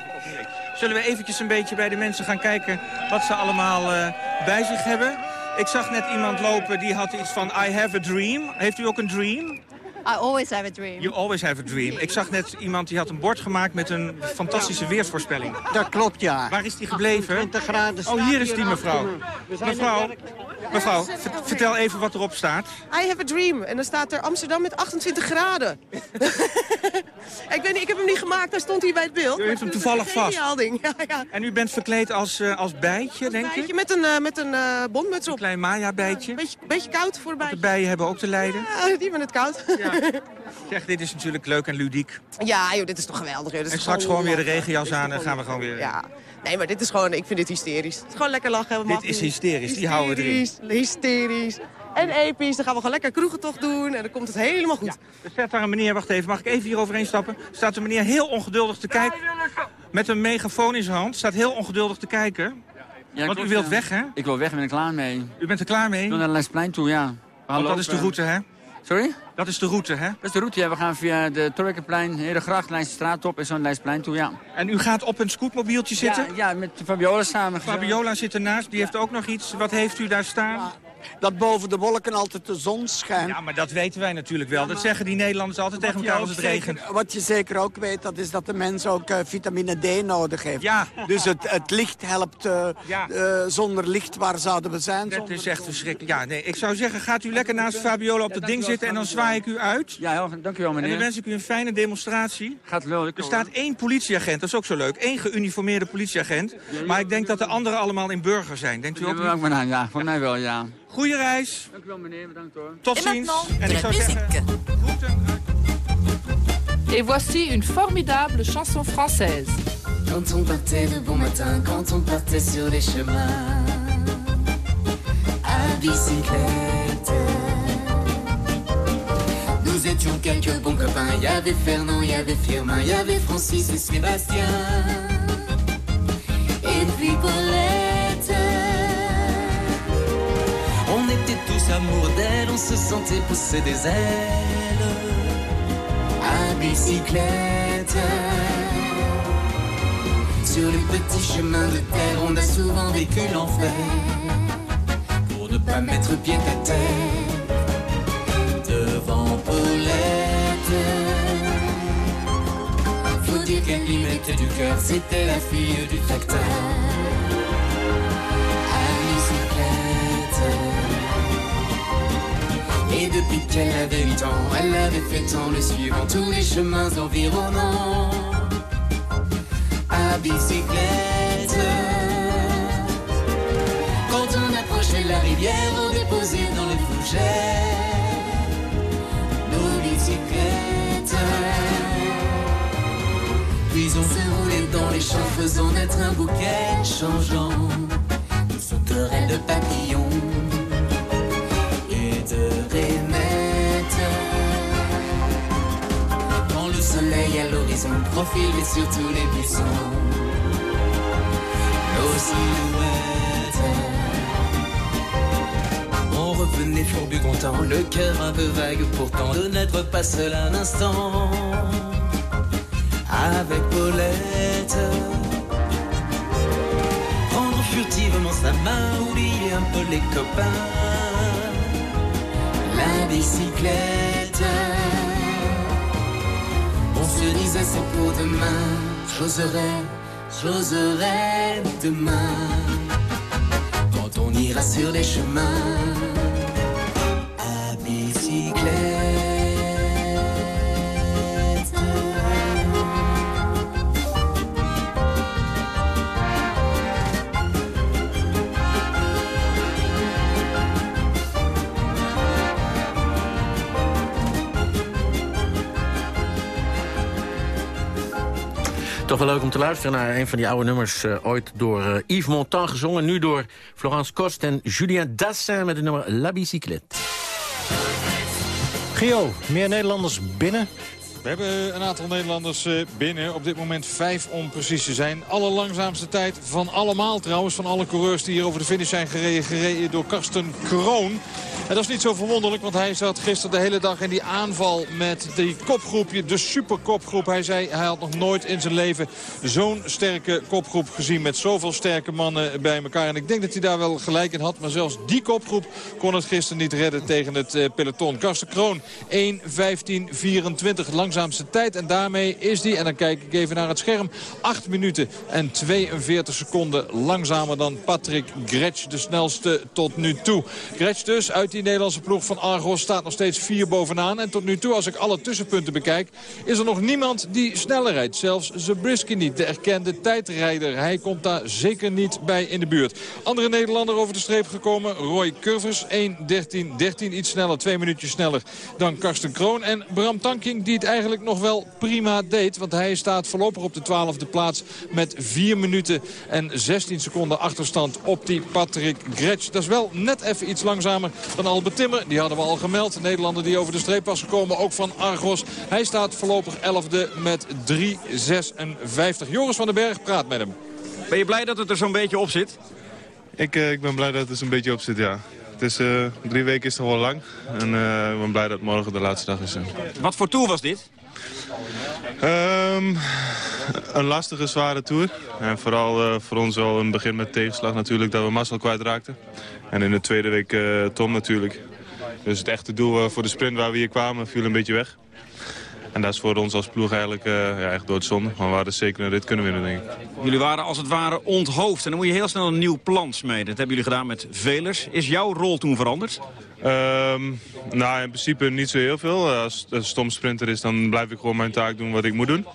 Zullen we eventjes een beetje bij de mensen gaan kijken wat ze allemaal eh, bij zich hebben? Ik zag net iemand lopen die had iets van I have a dream. Heeft u ook een dream? I always have a dream. You always have a dream. Ik zag net iemand die had een bord gemaakt met een fantastische weersvoorspelling. Dat klopt, ja. Waar is die gebleven? graden Oh, hier is die mevrouw. Mevrouw, mevrouw, ver- vertel even wat erop staat. I have a dream. En dan staat er Amsterdam met 28 graden. ik, weet niet, ik heb hem niet gemaakt, hij stond hier bij het beeld. U heeft hem toevallig vast. ding. Ja, ja. En u bent verkleed als, eh, als bijtje, denk Bijtje ik? met een, eh, met een bondmuts op. Een klein Maya-bijtje. beetje, beetje koud voor De bijen hebben ook te lijden. Ja, die hebben het koud. Ja, Zeg, dit is natuurlijk leuk en ludiek. joh, dit is toch geweldig. Joh. Dit is En straks gewoon weer de regenjas aan en gaan we gewoon weer... Ja. Nee, maar dit is gewoon, ik vind dit hysterisch. Het is gewoon lekker lachen. Dit is niet. hysterisch, die houden we erin. Hysterisch, hysterisch. En episch, dan gaan we gewoon lekker kroegentocht doen en dan komt het helemaal goed. Er staat daar een meneer, wacht even, mag ik even hier overheen stappen? Er staat een meneer heel ongeduldig te kijken. Met een megafoon in zijn hand, staat heel ongeduldig te kijken. Want u wilt ja. weg, hè? Ik wil weg, ben ik klaar mee. U bent er klaar mee? Ik wil naar Lesplein toe, ja. Want dat is de route, hè? Sorry? Dat is de route, hè? Dat is de route, ja. We gaan via de Torrekkenplein, Herengracht, Leidse straat op en zo'n Leidseplein toe, ja. En u gaat op een scootmobieltje zitten? Ja, ja met Fabiola samen. Fabiola zit ernaast, die heeft ook nog iets. Wat heeft u daar staan? Dat boven de wolken altijd de zon schijnt. Ja, maar dat weten wij natuurlijk wel. Dat zeggen die Nederlanders altijd tegen elkaar als het regent. Zeker, wat je zeker ook weet, dat is dat de mens ook eh, vitamine D nodig heeft. Ja. Dus het, het licht helpt. eh, eh, zonder licht, waar zouden we zijn? Dat is echt verschrikkelijk. Ja, nee, ik zou zeggen, gaat u lekker naast Fabiola op dat ding zitten en dan zwaai ik u uit. Ja, heel, dank u wel, meneer. En dan wens ik u een fijne demonstratie. Gaat wel. Er staat één politieagent, dat is ook zo leuk. Één geuniformeerde politieagent. Maar ik denk dat de anderen allemaal in burger zijn. Denkt u ook Ja, niet? nou, ja, voor mij wel, ja. Goeie reis. Dank u wel, meneer. Bedankt hoor. Tot ziens. En ik zou zeggen... Et voici une formidable chanson française. Quand on partait de bon matin, quand on partait sur les chemins à bicyclette. Nous étions quelques bons copains. Il y avait Fernand, il y avait Firmin, il y avait Francis et Sébastien. Et puis Paulette. Était tous amoureux d'elle, on se sentait pousser des ailes à bicyclette. Sur les petits chemins de terre, on a souvent vécu l'enfer. Pour ne pas mettre pied à terre devant Paulette. Faut dire qu'elle y mettait du cœur, c'était la fille du tracteur. Qu'elle avait 8 ans, elle avait fait tant le suivant. Tous les chemins environnants. À bicyclette. Quand on approchait la rivière, on déposait dans les fougères nos bicyclettes. Puis on se roulait dans les champs, faisant naître un bouquet changeant. De sauterelles de papillons l'horizon profilait sur tous les buissons nos silhouettes. On revenait fourbu content, le cœur un peu vague pourtant de n'être pas seul un instant avec Paulette. Prendre furtivement sa main, oublier un peu les copains. La bicyclette. Se disait c'est pour demain, j'oserai, j'oserai demain. Quand on ira sur les chemins Toch wel leuk om te luisteren naar een van die oude nummers... eh, ooit door eh, Yves Montand gezongen. Nu door Florence Kost en Julien Dassin met het nummer La Bicyclette. Gio, meer Nederlanders binnen? We hebben een aantal Nederlanders eh, binnen. Op dit moment vijf om precies te zijn. Allerlangzaamste tijd van allemaal trouwens. Van alle coureurs die hier over de finish zijn gereden. Gereden door Karsten Kroon. En dat is niet zo verwonderlijk. Want hij zat gisteren de hele dag in die aanval met die kopgroepje. De superkopgroep. Hij zei hij had nog nooit in zijn leven zo'n sterke kopgroep gezien. Met zoveel sterke mannen bij elkaar. En ik denk dat hij daar wel gelijk in had. Maar zelfs die kopgroep kon het gisteren niet redden tegen het eh, peloton. Karsten Kroon 1.15.24 langzaamste tijd. En daarmee is die, en dan kijk ik even naar het scherm... 8 minuten en 42 seconden langzamer dan Patrick Gretsch. De snelste tot nu toe. Gretsch dus uit die Nederlandse ploeg van Argos staat nog steeds 4 bovenaan. En tot nu toe, als ik alle tussenpunten bekijk... is er nog niemand die sneller rijdt. Zelfs Zabriskie niet, de erkende tijdrijder. Hij komt daar zeker niet bij in de buurt. Andere Nederlander over de streep gekomen. Roy Curvers, 1.13.13. Iets sneller, twee minuutjes sneller dan Karsten Kroon. En Bram Tanking, die het eigenlijk nog wel prima deed. Want hij staat voorlopig op de 12e plaats met 4 minuten en 16 seconden achterstand op die Patrick Gretsch. Dat is wel net even iets langzamer dan Albert Timmer. Die hadden we al gemeld. De Nederlander die over de streep was gekomen, ook van Argos. Hij staat voorlopig 11e met 3.56. Joris van den Berg praat met hem. Ben je blij dat het er zo'n beetje op zit? Ik, eh, ik ben blij dat het er zo'n beetje op zit, ja. Het is, eh, drie weken is toch wel lang. En eh, ik ben blij dat morgen de laatste dag is. Wat voor tour was dit? Ehm, een lastige, zware tour. En vooral eh, voor ons wel een begin met tegenslag natuurlijk dat we Marcel kwijtraakten. En in de tweede week eh, Tom natuurlijk. Dus het echte doel eh, voor de sprint waar we hier kwamen viel een beetje weg. En dat is voor ons als ploeg eigenlijk eh, ja, echt door het zonde. Maar we hadden zeker een rit kunnen winnen, denk ik. Jullie waren als het ware onthoofd. En dan moet je heel snel een nieuw plan smeden. Dat hebben jullie gedaan met Velers. Is jouw rol toen veranderd? Ehm, nou, in principe niet zo heel veel. Eh, Als het een stom sprinter is, dan blijf ik gewoon mijn taak doen wat ik moet doen.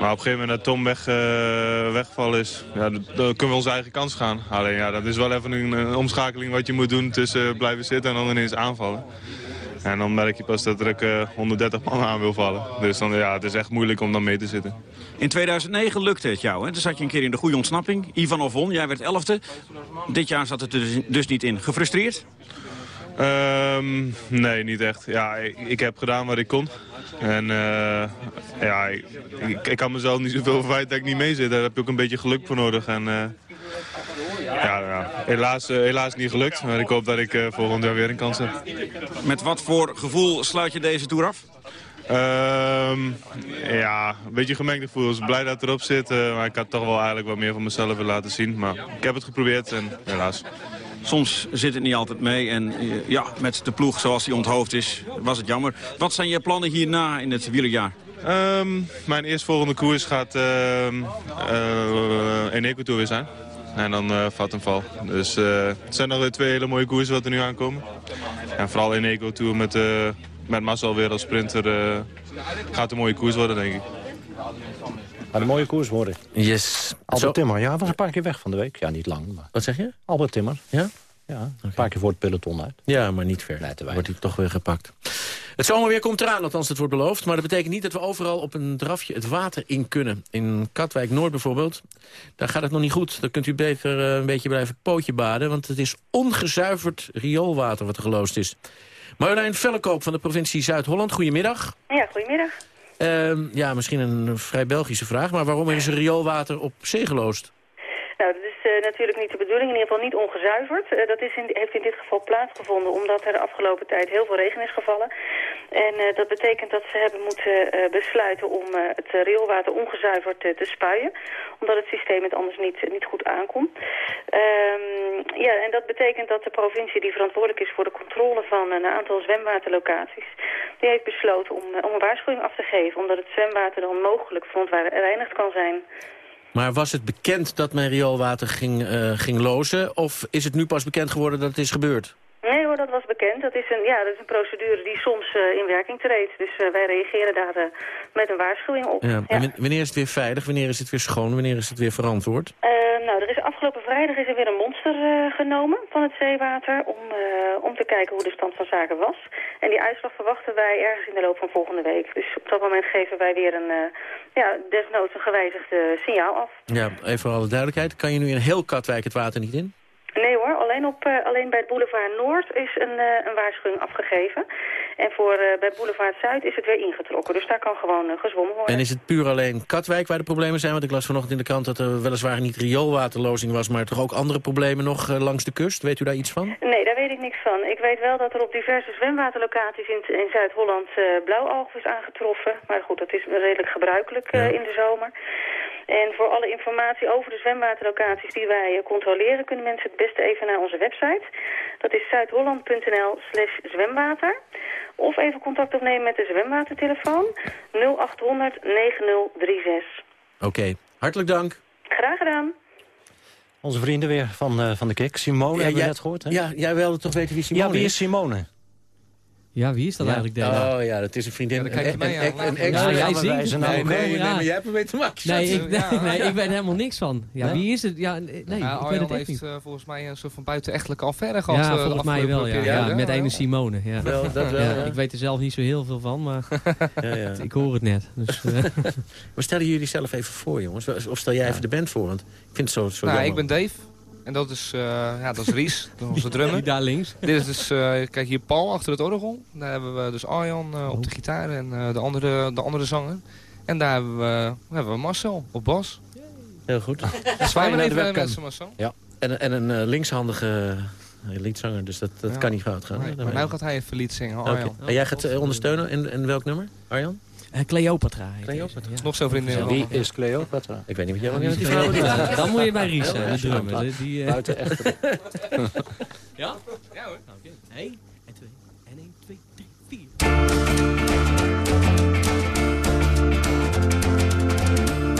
Maar op een gegeven moment dat Tom weg, eh, weggevallen is, ja, dan dan kunnen we onze eigen kans gaan. Alleen ja, dat is wel even een, een omschakeling wat je moet doen tussen blijven zitten en dan ineens aanvallen. En dan merk je pas dat er ook eh, 130 man aan wil vallen. Dus dan, ja, het is echt moeilijk om dan mee te zitten. In 2009 lukte het jou. Hè? Toen zat je een keer in de goede ontsnapping. Ivan Ovon, jij werd elfde. Dit jaar zat het er dus, dus niet in. Gefrustreerd? Ehm, nee, niet echt. Ja, ik, ik heb gedaan wat ik kon. En eh, ja, ik, ik, ik kan mezelf niet zoveel verwijten dat ik niet mee zit. Daar heb je ook een beetje geluk voor nodig. En, eh, ja, ja, helaas, eh, helaas niet gelukt. Maar ik hoop dat ik eh, volgend jaar weer een kans heb. Met wat voor gevoel sluit je deze tour af? Ehm, ja, een beetje gemengde gevoel. Ik ben blij dat het erop zit. eh, maar ik had toch wel eigenlijk wat meer van mezelf willen laten zien. Maar ik heb het geprobeerd en helaas. Soms zit het niet altijd mee. En ja, met de ploeg zoals die onthoofd is, was het jammer. Wat zijn je plannen hierna in het wielerjaar? Ehm, mijn eerstvolgende koers gaat eh, in Ecuador weer zijn. En dan eh Vattenval. Dus eh, het zijn nog weer twee hele mooie koersen wat er nu aankomen. En vooral in Eco-tour met, eh met Marcel weer als sprinter eh, gaat een mooie koers worden, denk ik. Gaat een mooie koers worden. Yes. Albert Zo- Timmer, ja, was een paar keer weg van de week. Ja, niet lang, maar... Wat zeg je? Albert Timmer. Ja? Ja, een paar keer voor het peloton uit. Ja, maar niet ver. Wordt hij toch weer gepakt. Het zomerweer komt eraan, althans het wordt beloofd. Maar dat betekent niet dat we overal op een drafje het water in kunnen. In Katwijk-Noord bijvoorbeeld, daar gaat het nog niet goed. Dan kunt u beter eh, een beetje blijven pootje baden. Want het is ongezuiverd rioolwater wat er geloosd is. Marjolein Vellekoop van de provincie Zuid-Holland, goedemiddag. Ja, goedemiddag. Ehm, ja, misschien een vrij Belgische vraag, maar waarom is er rioolwater op zee geloosd? Nou, dat is eh, niet de bedoeling, in ieder geval niet ongezuiverd. Eh, dat is in, heeft in dit geval plaatsgevonden omdat er de afgelopen tijd heel veel regen is gevallen. En eh, dat betekent dat ze hebben moeten eh, besluiten om het rioolwater ongezuiverd te spuien. Omdat het systeem het anders niet, niet goed aankomt. Ehm, ja, en dat betekent dat de provincie die verantwoordelijk is voor de controle van een aantal zwemwaterlocaties... die heeft besloten om, om een waarschuwing af te geven. Omdat het zwemwater dan mogelijk verontreinigd kan zijn. Maar was het bekend dat mijn rioolwater ging, eh, ging lozen? Of is het nu pas bekend geworden dat het is gebeurd? Nee hoor, dat was bekend. Dat is een, ja, dat is een procedure die soms eh, in werking treedt. Dus eh, wij reageren daar eh, met een waarschuwing op. Ja. Wanneer is het weer veilig? Wanneer is het weer schoon? Wanneer is het weer verantwoord? Nou, er is afgelopen vrijdag is er weer een monster genomen van het zeewater om, om te kijken hoe de stand van zaken was. En die uitslag verwachten wij ergens in de loop van volgende week. Dus op dat moment geven wij weer een, ja, desnoods een gewijzigd eh, signaal af. Ja, even voor alle duidelijkheid. Kan je nu in heel Katwijk het water niet in? Nee hoor, alleen, op, eh, alleen bij het boulevard Noord is een, eh, een waarschuwing afgegeven. En voor, eh, bij boulevard Zuid is het weer ingetrokken. Dus daar kan gewoon gezwommen worden. En is het puur alleen Katwijk waar de problemen zijn? Want ik las vanochtend in de krant dat er weliswaar niet rioolwaterlozing was... maar toch ook andere problemen nog langs de kust. Weet u daar iets van? Nee, daar weet ik niks van. Ik weet wel dat er op diverse zwemwaterlocaties in, in Zuid-Holland eh blauwalg is aangetroffen. Maar goed, dat is redelijk gebruikelijk in de zomer. En voor alle informatie over de zwemwaterlocaties die wij eh, controleren... kunnen mensen het beste even naar onze website. Dat is zuidholland.nl slash zwemwater. Of even contact opnemen met de zwemwatertelefoon 0800 9036. Oké, hartelijk dank. Graag gedaan. Onze vrienden weer van, eh, van de Kik. Simone Ja, hebben we jij- net gehoord, hè? Ja, jij wilde toch weten wie Simone Ja, wie is Simone? Ja, wie is dat Ja. eigenlijk, Dela? Oh ja, dat is een vriendin. dan kijk je Een- mij een- aan. een- een Ja, ex- jij Ja, zingt nou nee, nee, nee, ja. maar jij hebt ermee te maken. Nee, ik, Ja. nee, ik weet helemaal niks van. Ja, Nee? wie is het? Ja, nee, ik Ja, weet het echt heeft niet. eh, volgens mij een soort van buitenechtelijke affaire gehad. Ja, eh, volgens mij wel, ja. ja met ene Simone. Ja. Wel, dat wel, Ja, ja. Ik weet er zelf niet zo heel veel van, maar Ja, ja. ik hoor het net. Dus, eh, Maar stellen jullie zelf even voor, jongens. Of stel jij even de band voor, want ik vind het zo, zo Nou, ik ben Dave. En dat is, eh, ja, dat is Ries, dat is onze drummer. Die daar links. Dit is dus, eh, kijk hier Paul achter het orgel. Daar hebben we dus Arjan eh, op de gitaar en eh, de, andere, de andere zanger. En daar hebben we, hebben we Marcel op bas. Heel goed. Zwaai maar even naar de mensen, Marcel. Ja. En, en een eh, linkshandige liedzanger, dus dat, dat Ja. kan niet fout gaan. Nee, maar nu gaat hij even lied zingen, Oké. Arjan. En jij gaat ondersteunen. En, en welk nummer, Arjan? Eh, Cleopatra. Cleopatra. ja. Nog zo'n vriendin. Wie is Cleopatra? Ik weet niet wat jij is die vrouw doet. Cleopatra? Dan moet je bij Ries Ja, zijn, de drummer. dan- Die, die, eh, Buiten echt. Ja? Ja hoor. Oké. 1 en 2 en 1, 2, 3, 4.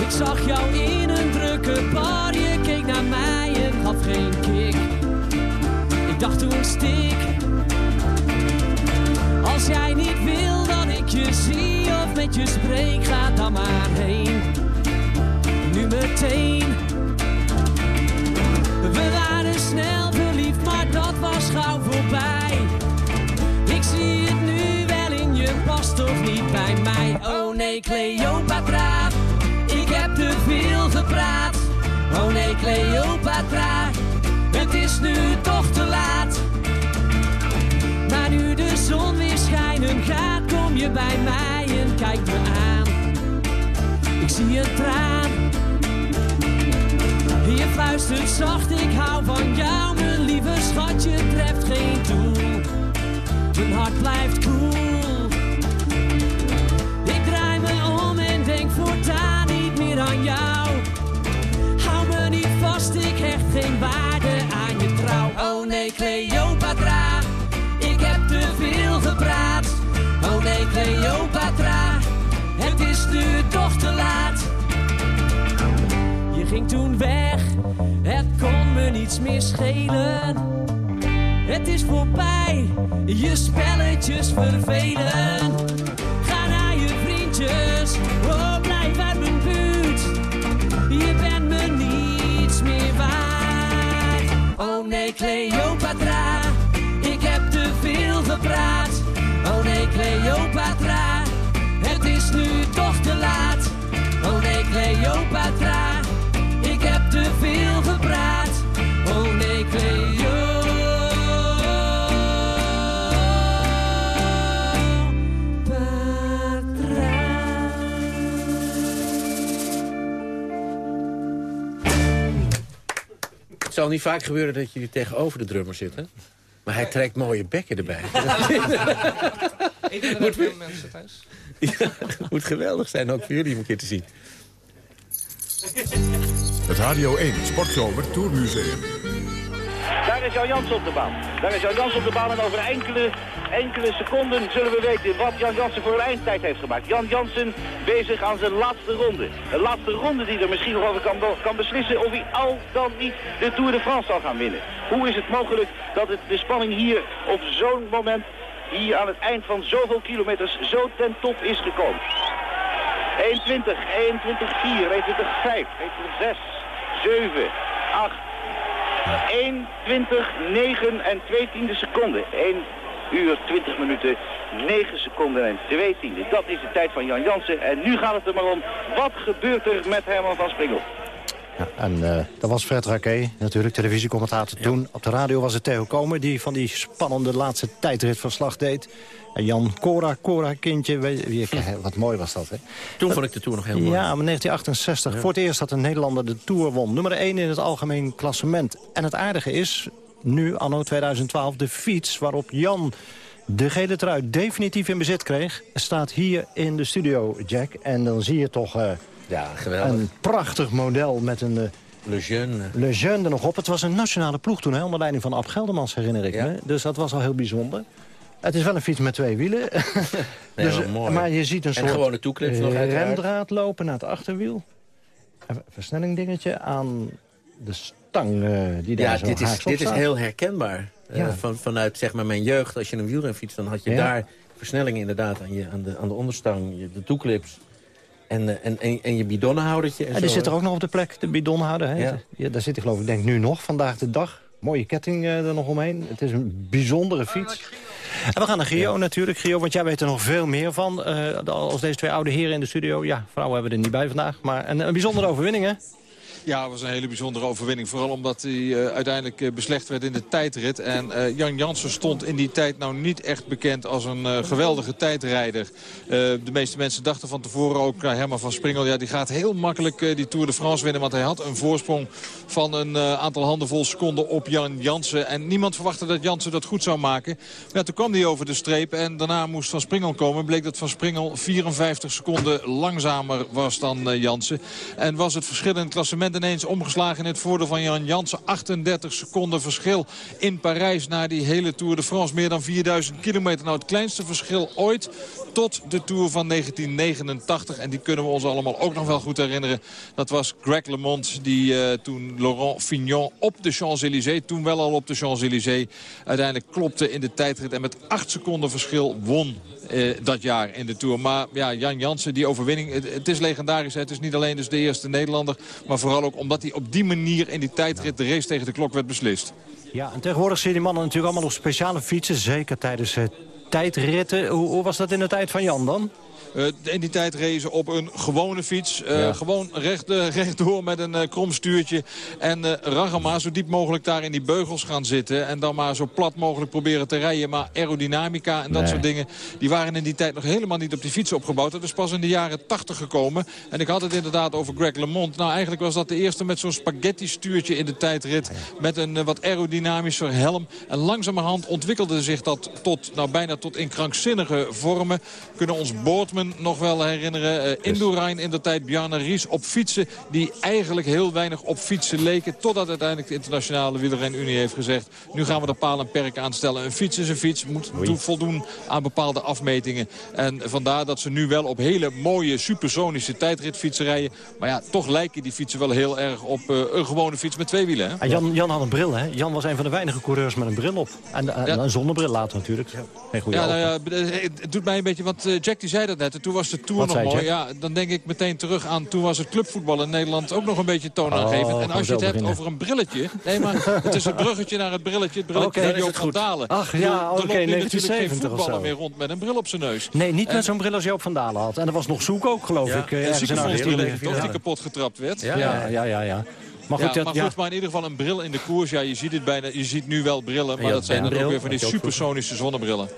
Ik zag jou in een drukke bar, je keek naar mij en gaf geen kick. Ik dacht toen stik. Als jij niet wil dat ik je zie met je spreek, ga dan maar heen. Nu meteen. We waren snel verliefd, maar dat was gauw voorbij. Ik zie het nu wel in je, past toch niet bij mij. Oh nee, Cleopatra, ik heb te veel gepraat. Oh nee, Cleopatra, het is nu toch te laat. Maar nu de zon weer schijnen gaat, kom je bij mij en kijk me aan. Ik zie een traan. Je fluistert zacht, ik hou van jou, mijn lieve schatje, treft geen doel. Mijn hart blijft koel. Ik draai me om en denk voortaan niet meer aan jou. Hou me niet vast, ik hecht geen waarde aan je trouw. Oh nee, Cleopatra, ik heb te veel gepraat. Oh nee, Cleopatra, nu toch te laat. Je ging toen weg, het kon me niets meer schelen. Het is voorbij, je spelletjes vervelen. Ga naar je vriendjes, oh blijf uit mijn buurt. Je bent me niets meer waard. Oh nee, Cleopatra, ik heb te veel gepraat. Oh nee, Cleopatra, nu toch te laat. Oh nee, Cleopatra, ik heb te veel gepraat. Oh nee, Cleopatra. Het zal niet vaak gebeuren dat jullie tegenover de drummer zitten. Maar hij trekt mooie bekken erbij. Ik denk dat er veel mensen thuis. Ja, het moet geweldig zijn, ook voor jullie om een keer te zien. Het Radio 1 Sportzomer Tourmuseum. Daar is Jan Jansen op de baan. Daar is Jan Jansen op de baan en over enkele, enkele seconden zullen we weten wat Jan Jansen voor een eindtijd heeft gemaakt. Jan Jansen bezig aan zijn laatste ronde. Een laatste ronde die er misschien nog over kan, kan beslissen of hij al dan niet de Tour de France zal gaan winnen. Hoe is het mogelijk dat het, de spanning hier op zo'n moment, hier aan het eind van zoveel kilometers, zo ten top is gekomen? 21, 21, 4, 21, 5, 21, 6, 7, 8, 21, 9 en 2 tiende seconden. 1 uur, 20 minuten, 9 seconden en 2 tiende. Dat is de tijd van Jan Jansen. En nu gaat het er maar om, wat gebeurt er met Herman van Springel? Ja, en eh, dat was Fred Raquet, natuurlijk televisiecommentator toen. Op de radio was het Theo Komen die van die spannende laatste tijdrit verslag deed. En Jan Cora, Cora kindje, weet je, wie- wat mooi was dat, hè? Toen vond ik de Tour nog heel mooi. Ja, maar 1968. Ja. Voor het eerst dat een Nederlander de Tour won. Nummer 1 in het algemeen klassement. En het aardige is, nu anno 2012, de fiets waarop Jan de gele trui definitief in bezit kreeg... staat hier in de studio, Jack. En dan zie je toch eh, Ja, geweldig. een prachtig model met een... eh, Le Jeune. Le Jeune er nog op. Het was een nationale ploeg toen, hè, onder leiding van Ab Geldermans, herinner ik me. Dus dat was al heel bijzonder. Het is wel een fiets met twee wielen. Nee, dus, wel mooi. Maar je ziet een En soort gewoon de toeclips nog eh, remdraad lopen naar het achterwiel. Een versnelling dingetje aan de stang eh, die daar Ja, zo dit is, dit is heel herkenbaar. Eh, Ja. van, vanuit zeg maar, mijn jeugd, als je een wielrenfiets... dan had je Ja. daar versnellingen inderdaad aan, je, aan, de, aan de onderstang, de toeclips... En, eh, en, en, en je bidonnenhoudertje. En En die zo, zit er ook nog op de plek, de bidonhouder. Hè? Ja. Ja. daar zit hij geloof ik denk nu nog, vandaag de dag. Mooie ketting eh, er nog omheen. Het is een bijzondere fiets. En we gaan naar Gio natuurlijk. Gio, want jij weet er nog veel meer van. eh, als deze twee oude heren in de studio. Ja, vrouwen hebben we er niet bij vandaag. Maar een, een bijzondere overwinning, hè? Ja, het was een hele bijzondere overwinning. Vooral omdat hij eh, uiteindelijk eh, beslecht werd in de tijdrit. En eh, Jan Jansen stond in die tijd nou niet echt bekend als een geweldige tijdrijder. De meeste mensen dachten van tevoren ook, nou, Herman van Springel... Ja, die gaat heel makkelijk die Tour de France winnen. Want hij had een voorsprong van een aantal handenvol seconden op Jan Jansen. En niemand verwachtte dat Jansen dat goed zou maken. Ja, toen kwam hij over de streep en daarna moest Van Springel komen. Bleek dat Van Springel 54 seconden langzamer was dan Jansen. En was het verschil in het klassement ineens omgeslagen in het voordeel van Jan Jansen. 38 seconden verschil in Parijs na die hele Tour de France. Meer dan 4000 kilometer. Nou, het kleinste verschil ooit tot de Tour van 1989. En die kunnen we ons allemaal ook nog wel goed herinneren. Dat was Greg LeMond die eh, toen Laurent Fignon op de Champs-Élysées... toen wel al op de Champs-Élysées... uiteindelijk klopte in de tijdrit en met 8 seconden verschil won eh, dat jaar in de Tour. Maar ja, Jan Jansen, die overwinning, het, is legendarisch. Het is niet alleen dus de eerste Nederlander, maar vooral ook omdat hij op die manier in die tijdrit de race tegen de klok werd beslist. Ja, en tegenwoordig zie je die mannen natuurlijk allemaal op speciale fietsen. Zeker tijdens eh, tijdritten. Hoe was dat in de tijd van Jan dan? Eh, in die tijd racen op een gewone fiets. Eh, Ja. Gewoon recht, eh, rechtdoor met een krom stuurtje. En eh Ragama zo diep mogelijk daar in die beugels gaan zitten. En dan maar zo plat mogelijk proberen te rijden. Maar aerodynamica en dat Nee. soort dingen... die waren in die tijd nog helemaal niet op die fiets opgebouwd. Dat is pas in de jaren 80 gekomen. En ik had het inderdaad over Greg LeMond. Nou, eigenlijk was dat de eerste met zo'n spaghetti-stuurtje in de tijdrit. Met een wat aerodynamischer helm. En langzamerhand ontwikkelde zich dat tot, nou, bijna tot in krankzinnige vormen. Kunnen ons Nog wel herinneren. Uh, Indurain in de tijd, Bjarne Ries op fietsen... die eigenlijk heel weinig op fietsen leken. Totdat uiteindelijk de internationale wielrenunie heeft gezegd... nu gaan we er paal en perk aan stellen. Een fiets is een fiets, moet do- voldoen aan bepaalde afmetingen. En vandaar dat ze nu wel op hele mooie supersonische tijdritfietsen rijden. Maar ja, toch lijken die fietsen wel heel erg op eh, een gewone fiets met twee wielen. Hè? En Jan, Jan had een bril, hè? Jan was een van de weinige coureurs met een bril op. En, en Ja. een zonnebril later natuurlijk. Geen goede Ja, nou ja, het doet mij een beetje, want eh, Jack die zei dat net. En toen was de Tour nog mooi. Ja, dan denk ik meteen terug aan, toen was het clubvoetbal in Nederland ook nog een beetje toonaangevend. Oh, en als je het hebt over een brilletje. Nee, maar het is het bruggetje naar het brilletje. Het brilletje dan is Joop van goed. Dalen. Ach, ja, er oké, geen 1970 of zo. meer rond met een bril op zijn neus. Nee, niet En- met zo'n bril als Joop van Dalen had. En dat was nog zoek ook, geloof Ja, ik. eh, een ergens in ziekenfondsbril, Argentinië. toch, die kapot getrapt werd. Ja, ja, ja. ja, ja. Maar goed, ja, maar, ja. goed maar in ieder geval een bril in de koers. Ja, je ziet het bijna. Je ziet nu wel brillen, maar Ja, dat zijn dan ook weer van die supersonische zonnebrillen.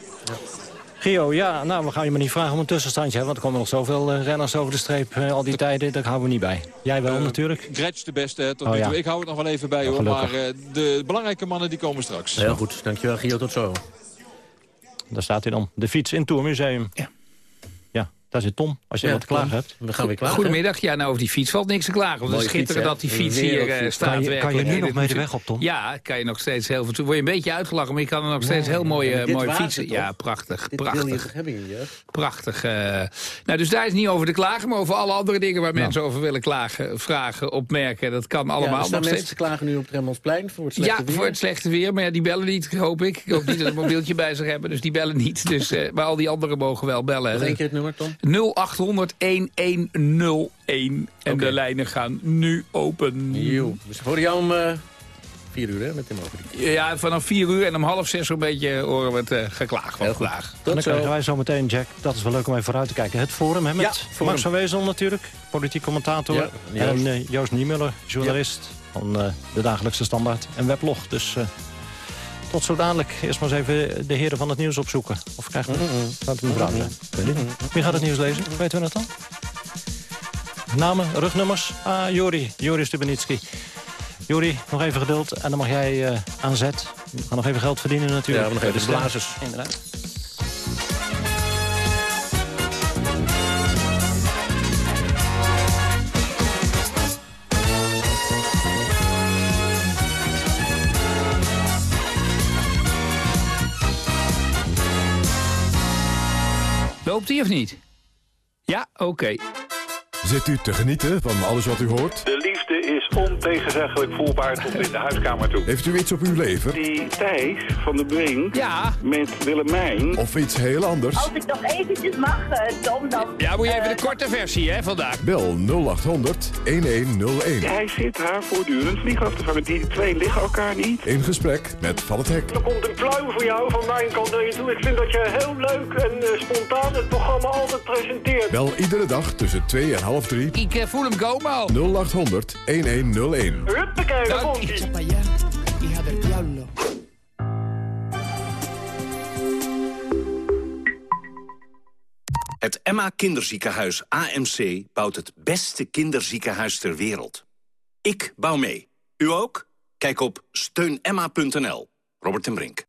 Gio, ja, nou, we gaan je maar niet vragen om een tussenstandje. Hè, want er komen nog zoveel eh, renners over de streep eh, al die tijden. Daar houden we niet bij. Jij wel Eh, natuurlijk. Gretsch de beste hè, tot Oh, nu toe. ja. Ik hou het nog wel even bij Ja, hoor. Maar eh, de belangrijke mannen die komen straks. Heel goed, dankjewel Gio, tot zo. Daar staat hij dan. De fiets in het Tourmuseum. Ja. Ja, daar zit Tom. Als je Ja, wat te klagen Tom, hebt. we gaan weer klagen. Goedemiddag. Ja, nou over die fiets valt niks te klagen. Want het is schitterend dat die fiets hier eh, staat Kan je- kan je nu nog mee de weg op, Tom? Ja, kan je nog steeds heel veel... Word je een beetje uitgelachen, maar je kan er nog steeds heel mooie, mooie fietsen... Ja, prachtig, Dit wil je prachtig. hebben in je? Prachtig. eh. Nou, dus daar is niet over te klagen, maar over alle andere dingen waar mensen over willen klagen, vragen, opmerken. Dat kan Ja, allemaal er staan nog mensen te klagen nu op het Rembrandtsplein voor het slechte Ja, weer. voor het slechte weer. Maar ja, die bellen niet, hoop ik. Ik hoop niet dat ze een mobieltje bij zich hebben, dus die bellen niet. Dus, eh, maar al die anderen mogen wel bellen. Nog één keer het nummer, Tom? 0800 1101. En de lijnen gaan nu open. Dus voor jou om eh, vier uur, hè, met Tim Overdijk. Ja, vanaf 4 uur en om half zes zo'n beetje horen we het eh, geklaag van vandaag. En dan krijgen wij zo meteen, Jack, dat is wel leuk om even vooruit te kijken. Het Forum, hè, met Ja, Forum. Max van Wezel natuurlijk, politiek commentator. Ja, en Joost. eh, Joost Niemuller, journalist van eh, de Dagelijkse Standaard en Weblog. Dus eh, tot zo dadelijk. Eerst maar eens even de heren van het nieuws opzoeken. Of we Zou het een mevrouw zijn? Weet. Wie gaat het nieuws lezen? Weten we dat dan? Namen, rugnummers? Ah, Jori, Jori Stubenitski. Jori, nog even geduld en dan mag jij eh, aan zet. We gaan nog even geld verdienen natuurlijk. Ja, we nog even de stem. blazers. Inderdaad. Of niet? Ja, oké. Zit u te genieten van alles wat u hoort? De liefde is ontegenzeggelijk voelbaar tot in de huiskamer toe. Heeft u iets op uw leven? Die Thijs van de Brink Ja. met Willemijn. Of iets heel anders? Als ik nog eventjes mag, eh, Tom, dan... Ja, moet je even de korte versie hè, vandaag. Bel 0800 1101. Hij zit haar voortdurend vlieg af te vangen. Die twee liggen elkaar niet. In gesprek met Van het Hek. Er komt een pluim voor jou van mijn kant naar je toe. Ik vind dat je heel leuk en eh, spontaan het programma altijd presenteert. Bel iedere dag tussen 2 en half drie. Ik eh, voel hem komen al. 0800 1101. Huppakee, daar komt. Het Emma Kinderziekenhuis AMC bouwt het beste kinderziekenhuis ter wereld. Ik bouw mee. U ook? Kijk op steunemma.nl. Robert en Brink.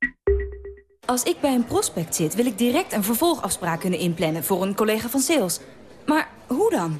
Als ik bij een prospect zit, wil ik direct een vervolgafspraak kunnen inplannen voor een collega van sales. Maar hoe dan?